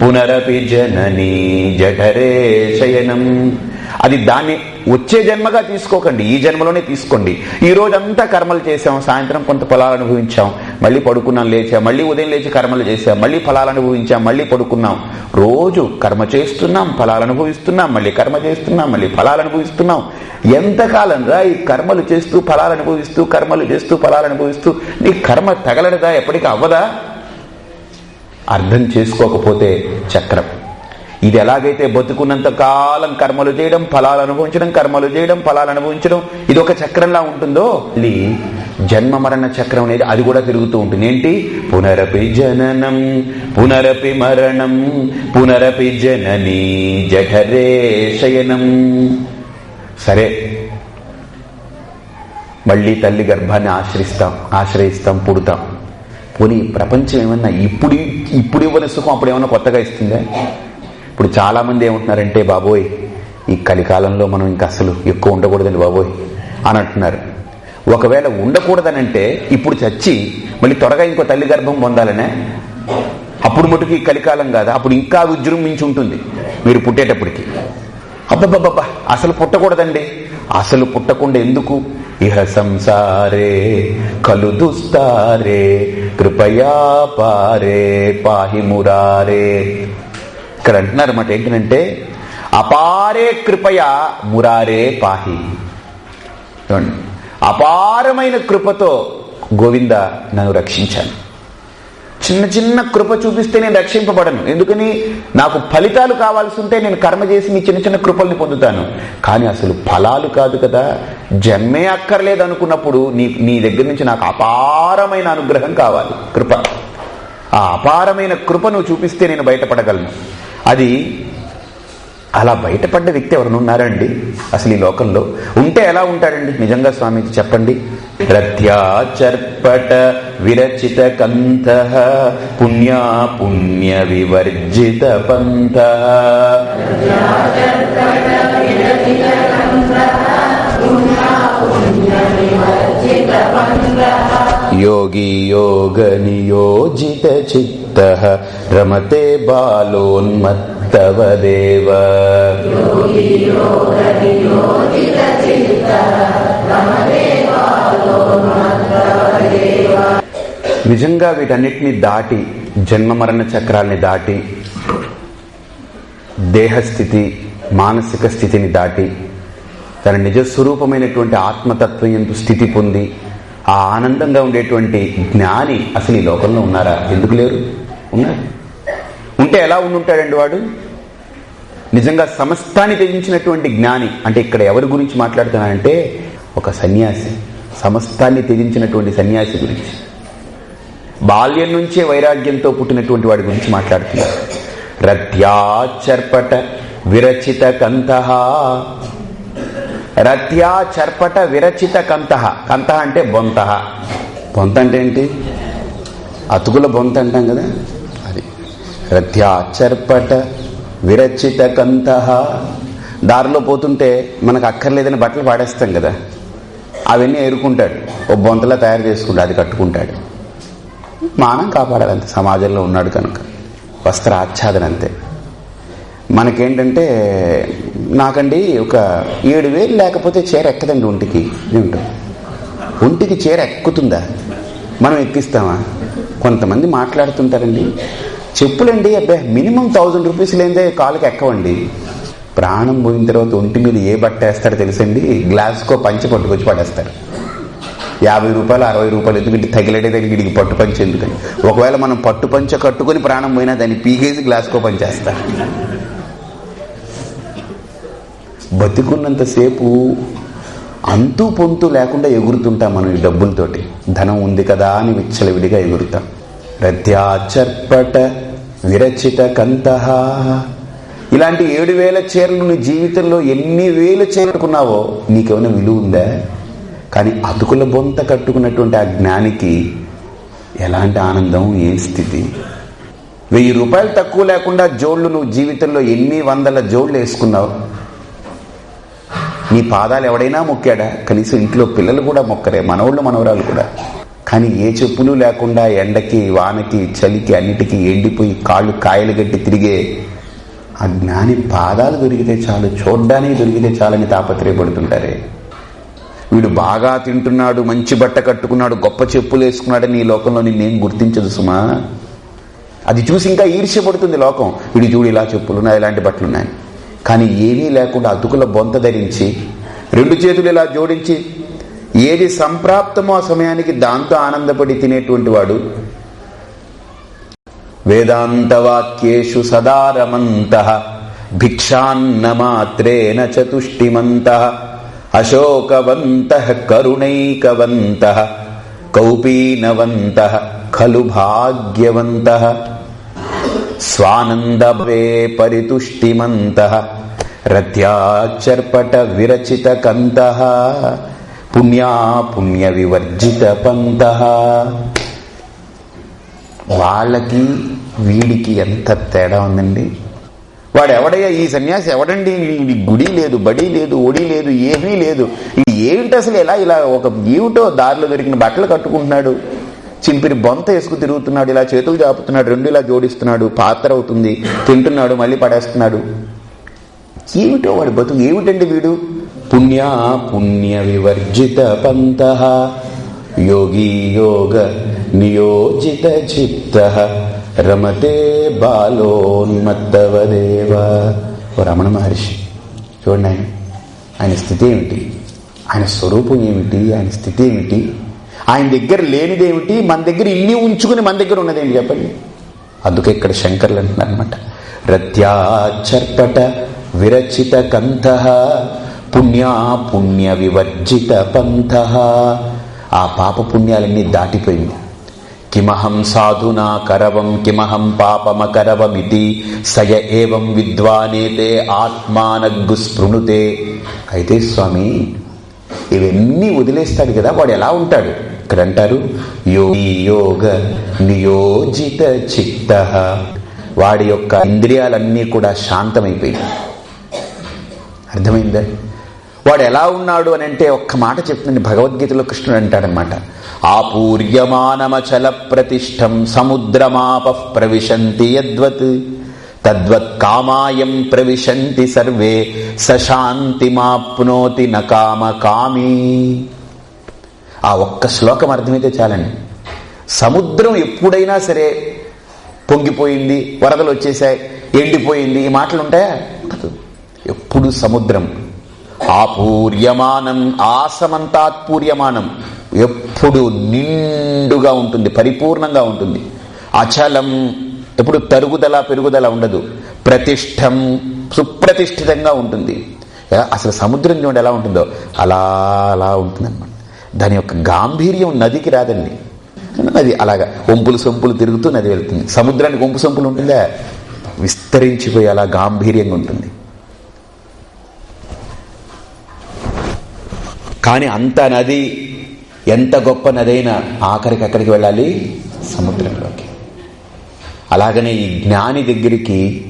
పునరపి జననీ జఠరే శయనం. అది దాన్ని వచ్చే జన్మగా తీసుకోకండి ఈ జన్మలోనే తీసుకోండి. ఈ రోజంతా కర్మలు చేసాం సాయంత్రం కొంత ఫలాలు అనుభవించాం మళ్ళీ పడుకున్నాం లేచాం మళ్ళీ ఉదయం లేచి కర్మలు చేసాం మళ్ళీ ఫలాలు అనుభవించాం మళ్ళీ పడుకున్నాం. రోజు కర్మ చేస్తున్నాం ఫలాలు అనుభవిస్తున్నాం మళ్ళీ కర్మ చేస్తున్నాం మళ్ళీ ఫలాలు అనుభవిస్తున్నాం. ఎంతకాలం రా ఈ కర్మలు చేస్తూ ఫలాలు అనుభవిస్తూ కర్మలు చేస్తూ ఫలాలు అనుభవిస్తూ? నీ కర్మ తగలడదా? ఎప్పటికీ అవ్వదా? అర్థం చేసుకోకపోతే చక్రం. ఇది ఎలాగైతే బతుకున్నంత కాలం కర్మలు చేయడం ఫలాలు అనుభవించడం కర్మలు చేయడం ఫలాలు అనుభవించడం ఇది ఒక చక్రంలా ఉంటుందో? జన్మ మరణ చక్రం అనేది అది కూడా తిరుగుతూ ఉంటుంది. ఏంటి? పునరపి జననం పునరపి మరణం పునరపి జనని జఠరే శయనం. సరే. మళ్ళీ తల్లి గర్భాన్ని ఆశ్రయిస్తాం ఆశ్రయిస్తాం పుడతాం. పోనీ ప్రపంచం ఏమన్నా ఇప్పుడు ఇప్పుడు ఇవ్వని సుఖం అప్పుడు ఏమన్నా కొత్తగా ఇస్తుందా? ఇప్పుడు చాలా మంది ఏమంటున్నారంటే బాబోయ్ ఈ కలికాలంలో మనం ఇంకా అసలు ఎక్కువ ఉండకూడదండి బాబోయ్ అని అంటున్నారు. ఒకవేళ ఉండకూడదనంటే ఇప్పుడు చచ్చి మళ్ళీ త్వరగా ఇంకో తల్లి గర్భం పొందాలనే? అప్పుడు మటుకు ఈ కలికాలం కాదా? అప్పుడు ఇంకా విజృంభించి ఉంటుంది మీరు పుట్టేటప్పటికి. అబ్బబ్బబ్బబ్బా అసలు పుట్టకూడదండి. అసలు పుట్టకుండా ఎందుకు? ఇహ సంసారే కలు దుస్తారే కృపయా పారే పాహి మురారే ఇక్కడ అంటున్నారు అన్నమాట ఏంటంటే అపారే కృపయా మురారే పాహి. చూడండి అపారమైన కృపతో గోవింద నన్ను రక్షించాను. చిన్న చిన్న కృప చూపిస్తే నేను రక్షింపబడను. ఎందుకని? నాకు ఫలితాలు కావాల్సి ఉంటే నేను కర్మ చేసి మీ చిన్న చిన్న కృపల్ని పొందుతాను. కానీ అసలు ఫలాలు కాదు కదా. జన్మే అక్కర్లేదు అనుకున్నప్పుడు నీ నీ దగ్గర నుంచి నాకు అపారమైన అనుగ్రహం కావాలి కృప. ఆ అపారమైన కృప నువ్వు చూపిస్తే నేను బయటపడగలను. అది అలా బయటపడ్డ వ్యక్తి ఎవరు ఉన్నారండి? అసలు ఈ లోకంలో ఉంటే ఎలా ఉంటాడండి నిజంగా స్వామి చెప్పండి. రథ్యాచర్పట విరచిత కంత పుణ్యా పుణ్య వివర్జిత పంత యోగి యోగ నియోజిత చిత్త రమతే బాలోన్మత్తవదేవ. నిజంగా వీటన్నిటిని దాటి జన్మ మరణ చక్రాల్ని దాటి దేహస్థితి మానసిక స్థితిని దాటి తన నిజస్వరూపమైనటువంటి ఆత్మతత్వం ఎందు స్థితి పొంది ఆ ఆనందంగా ఉండేటువంటి జ్ఞాని అసలు ఈ లోకంలో ఉన్నారా? ఎందుకు లేరు? ఉన్నారు ఉంటే ఎలా ఉండుంటాడండి వాడు? నిజంగా సమస్తాన్ని త్యజించినటువంటి జ్ఞాని అంటే ఇక్కడ ఎవరి గురించి మాట్లాడుతున్నానంటే ఒక సన్యాసి సమస్తాన్ని త్యజించినటువంటి సన్యాసి గురించి. బాల్యం నుంచే వైరాగ్యంతో పుట్టినటువంటి వాడి గురించి మాట్లాడుతున్నారు రత్యాచర్పట విరచిత కంతహ రత్యాచర్పట విరచిత కంతహ కంతహ అంటే బొంత. బొంత అంటే ఏంటి? అతుకుల బొంత అంటాం కదా? అది విరచిత కంత దారిలో పోతుంటే మనకు అక్కర్లేదని బట్టలు పాడేస్తాం కదా. అవన్నీ ఎరుకుంటాడు ఓ బొంతలా తయారు చేసుకుంటాడు అది కట్టుకుంటాడు. మానం కాపాడాలంతే సమాజంలో ఉన్నాడు కనుక. వస్త్ర ఆచ్ఛాదన అంతే. మనకేంటంటే నాకండి ఒక ఏడు వేలు లేకపోతే చీర ఎక్కదండి ఒంటికి? ఏమిటో ఒంటికి చీర ఎక్కుతుందా? మనం ఎక్కిస్తామా? కొంతమంది మాట్లాడుతుంటారండి. చెప్పులండి అబ్బే మినిమం థౌజండ్ రూపీస్ లేదే కాలుకి ఎక్కవండి. ప్రాణం పోయిన తర్వాత ఒంటి మీద ఏ బట్ట వేస్తారో తెలుసండి? గ్లాస్కో పంచి పట్టుకొచ్చి పడేస్తారు. యాభై రూపాయలు అరవై రూపాయలు ఎందుకంటే తగిలడే తగిలిడికి పట్టు పంచి ఎందుకని? ఒకవేళ మనం పట్టు పంచ కట్టుకొని ప్రాణం పోయినా దాన్ని పీకేసి గ్లాస్కో పంచేస్తారు. బతికున్నంతసేపు అంతు పొంతు లేకుండా ఎగురుతుంటాం మనం ఈ డబ్బులతోటి. ధనం ఉంది కదా అని విచ్చలవిడిగా ఎగురుతాం. ప్రత్యాచర్పట విరచిత కంత ఇలాంటి ఏడు వేల చీరలు నీ జీవితంలో ఎన్ని వేలు చేరుకున్నావో నీకేమైనా విలువ ఉందా? కానీ అతుకుల బొంత కట్టుకున్నటువంటి ఆ జ్ఞానికి ఎలాంటి ఆనందం ఏం స్థితి? వెయ్యి రూపాయలు తక్కువ లేకుండా జోళ్ళు నువ్వు జీవితంలో ఎన్ని వందల జోళ్ళు వేసుకున్నావు? నీ పాదాలు ఎవడైనా మొక్కాడా? కనీసం ఇంట్లో పిల్లలు కూడా మొక్కరే మనవాళ్ళు మనవరాలు కూడా. కానీ ఏ చెప్పులు లేకుండా ఎండకి వానకి చలికి అన్నిటికీ ఎండిపోయి కాళ్ళు కాయలు గట్టి తిరిగే ఆ జ్ఞాని పాదాలు దొరికితే చాలు చూడ్డానికి దొరికితే చాలని తాపత్రయపడుతుంటారే. వీడు బాగా తింటున్నాడు మంచి బట్ట కట్టుకున్నాడు గొప్ప చెప్పులు వేసుకున్నాడని ఈ లోకంలో నిన్నేం గుర్తించదు సుమా. అది చూసి ఇంకా ఈర్ష్యపడుతుంది లోకం. వీడి చూడు ఇలా చెప్పులున్నాయి ఇలాంటి బట్టలున్నాయి. కానీ ఏమీ లేకుండా అతుకుల బొంత ధరించి రెండు చేతులు ఇలా జోడించి ఏది సంప్రాప్తమో ఆ సమయానికి దాంతో ఆనందపడి తినేటువంటి వాడు? వేదాంతవాక్యేషు సదా రమంత భిక్షాన్నమాత్రేణ చతుష్టిమంత అశోకవంత కరుణైకవంత కౌపీనవంత ఖలు భాగ్యవంత స్వానందే పరితుష్టిమంత రత్యాచర్పట విరచిత కంత పుణ్యా పుణ్య వివర్జిత పంత వాళ్ళకి వీడికి ఎంత తేడా ఉందండి? వాడు ఎవడయ్యా ఈ సన్యాసి? ఎవడండి? ఇది గుడి లేదు బడి లేదు ఒడి లేదు ఏమీ లేదు. ఇది ఏమిటి అసలు ఎలా ఇలా ఒక ఏమిటో దారిలో దొరికిన బట్టలు కట్టుకుంటున్నాడు? చింపిరి బొంత వేసుకు తిరుగుతున్నాడు ఇలా చేతులు చాపుతున్నాడు రెండు ఇలా జోడిస్తున్నాడు పాత్ర అవుతుంది తింటున్నాడు మళ్ళీ పడేస్తున్నాడు. ఏమిటో వాడు బతుకు? ఏమిటండి వీడు? పుణ్య పుణ్య వివర్జిత పంత యోగి యోగ నియోజిత చిత్త రమతే బాలోన్మత్తవదేవ ఓ రమణ మహర్షి చూడండి ఆయన. ఆయన స్థితి ఏమిటి? ఆయన స్వరూపం ఏమిటి? ఆయన స్థితి ఏమిటి? ఆయన దగ్గర లేనిదేమిటి మన దగ్గర ఇన్ని ఉంచుకుని మన దగ్గర ఉన్నదేంటి చెప్పండి? అందుకే ఇక్కడ శంకర్లు అంటున్నారు అనమాట రత్యాచర్పట విరచిత కంథ పుణ్యా పుణ్య వివర్జిత పంథ. ఆ పాప పుణ్యాలన్నీ దాటిపోయింది. కిమహం సాధునా కరవం కిమహం పాపమకరవమితి. సయ ఏవం విద్వానేతే ఆత్మానగ్గు స్పృణుతే. అయితే స్వామి ఇవన్నీ వదిలేస్తాడు కదా వాడు ఎలా ఉంటాడు? ఇక్కడ అంటారు యోగి యోగ నియోజిత చిత్త. వాడి యొక్క ఇంద్రియాలన్నీ కూడా శాంతమైపోయాయి అర్థమైందా? వాడు ఎలా ఉన్నాడు అని అంటే ఒక్క మాట చెప్తుంది. భగవద్గీతలో కృష్ణుడు అంటాడనమాట ఆపూర్యమానమచల ప్రతిష్టం సముద్రమాప ప్రవిశంతి యద్వత్. తద్వత్ కామాయం ప్రవిశంతి సర్వే సశాంతిమాప్నోతి నకామ కామీ ఆ ఒక్క శ్లోకం అర్థమైతే చాలండి. సముద్రం ఎప్పుడైనా సరే పొంగిపోయింది వరదలు వచ్చేసాయి ఎండిపోయింది ఈ మాటలు ఉంటాయా ఎప్పుడు సముద్రం ఆపూర్యమానం ఆసమంతాత్పూర్యమానం ఎప్పుడు నిండుగా ఉంటుంది పరిపూర్ణంగా ఉంటుంది. అచలం ఎప్పుడు తరుగుదల పెరుగుదల ఉండదు. ప్రతిష్టం సుప్రతిష్ఠితంగా ఉంటుంది. అసలు సముద్రం చూడండి ఎలా ఉంటుందో. అలా అలా ఉంటుందన్నమాట. దాని యొక్క గాంభీర్యం నదికి రాదండి. నది అలాగా ఒంపులు సొంపులు తిరుగుతూ నది వెళ్తుంది. సముద్రానికి ఒంపు సొంపులు ఉంటుందా? విస్తరించిపోయి అలా గాంభీర్యంగా ఉంటుంది. కానీ అంత నది ఎంత గొప్ప నదైనా ఆఖరికి ఎక్కడికి వెళ్ళాలి? సముద్రంలోకి. అలాగనే ఈ జ్ఞాని దగ్గరికి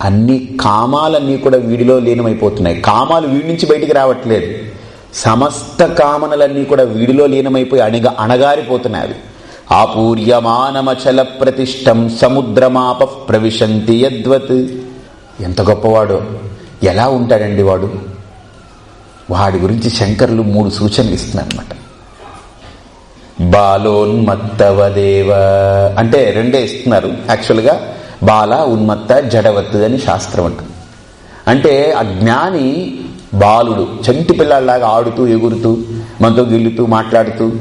అన్ని కామాలన్నీ కూడా వీడిలో లీనమైపోతున్నాయి. కామాలు వీడి నుంచి బయటికి రావట్లేదు. సమస్త కామనలన్నీ కూడా వీడిలో లీనమైపోయి అణిగ అణగారిపోతున్నాయి అవి. ఆపూర్యమానమచల ప్రతిష్టం సముద్రమాప ప్రవిశంతి యద్వత్. ఎంత గొప్పవాడో. ఎలా ఉంటాడండి వాడు? వాడి గురించి శంకర్లు మూడు సూచనలు ఇస్తున్నారన్నమాట. బాలోన్మత్తవదేవ. అంటే రెండే ఇస్తున్నారు. యాక్చువల్గా బాల ఉన్మత్త జడవత్ అని శాస్త్రం అంటుంది అంటే ఆ జ్ఞాని బాలుడు చంటి పిల్లల్లాగా ఆడుతూ ఎగురుతూ మనతో గిల్లుతూ మాట్లాడుతూ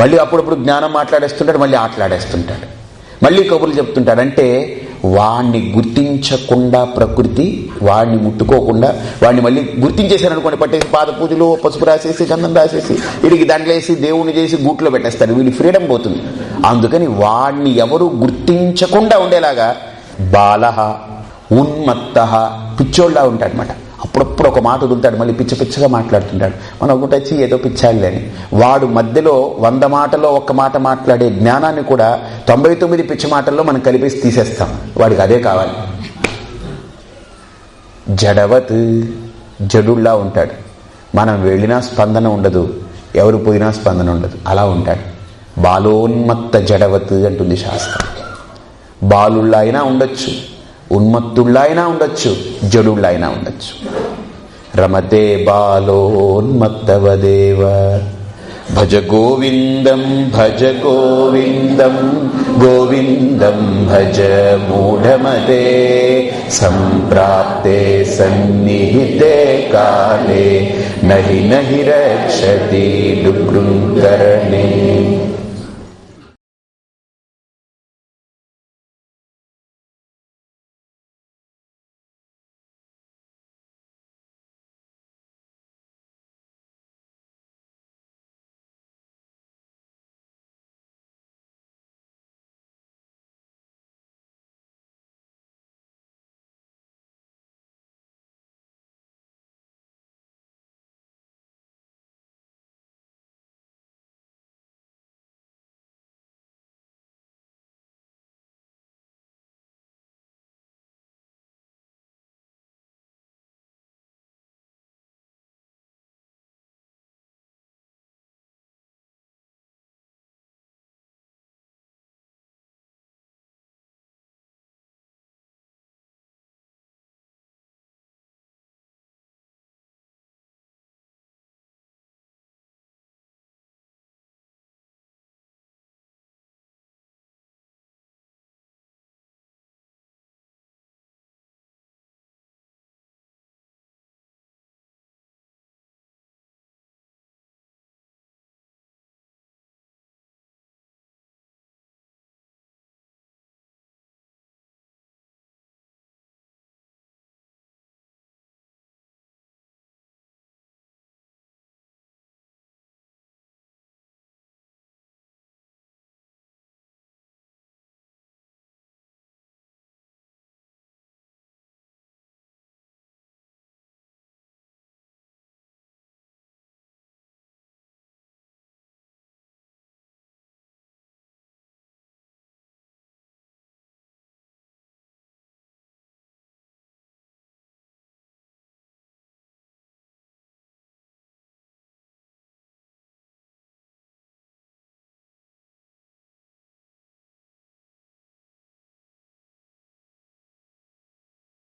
మళ్ళీ అప్పుడప్పుడు జ్ఞానం మాట్లాడేస్తుంటాడు మళ్ళీ ఆటలాడేస్తుంటాడు. మళ్ళీ కబుర్లు చెప్తుంటాడు. అంటే వాణ్ణి గుర్తించకుండా ప్రకృతి వాడిని ముట్టుకోకుండా వాడిని మళ్ళీ గుర్తించేశారు అనుకోండి పట్టేసి పాద పూజలు పసుపు రాసేసి గంధం రాసేసి వీడికి వేసి దేవుణ్ణి చేసి గూట్లో పెట్టేస్తారు. వీడి ఫ్రీడమ్ పోతుంది. అందుకని వాడిని ఎవరు గుర్తించకుండా ఉండేలాగా బాలహ ఉన్మత్త పిచ్చోళ్ళ ఉంటాడనమాట అప్పుడప్పుడు ఒక మాట వదులుతాడు మళ్ళీ పిచ్చ పిచ్చగా మాట్లాడుతుంటాడు. మనం ఒకటి వచ్చి ఏదో పిచ్చాలి అని వాడు మధ్యలో వంద మాటలో ఒక్క మాట మాట్లాడే జ్ఞానాన్ని కూడా తొంభై తొమ్మిది పిచ్చి మాటల్లో మనం కలిపేసి తీసేస్తాం. వాడికి అదే కావాలి. జడవత్ జడుల్లా ఉంటాడు. మనం వెళ్ళినా స్పందన ఉండదు. ఎవరు పోయినా స్పందన ఉండదు. అలా ఉంటాడు. బాలోన్మత్త జడవత్ అంటుంది శాస్త్రం. బాలుళ్ళ అయినా ఉండొచ్చు. ఉన్మత్తుళ్ళ అయినా ఉండొచ్చు. జడుళ్ళ అయినా ఉండొచ్చు. రమతే బాలోన్మత్తవదేవ. భజ గోవిందం భజ గోవిందం గోవిందం భజ మూఢమతే సంప్రాప్తే సన్నిహితే కాలే నహి నహి రక్షతి డుకృంకరణే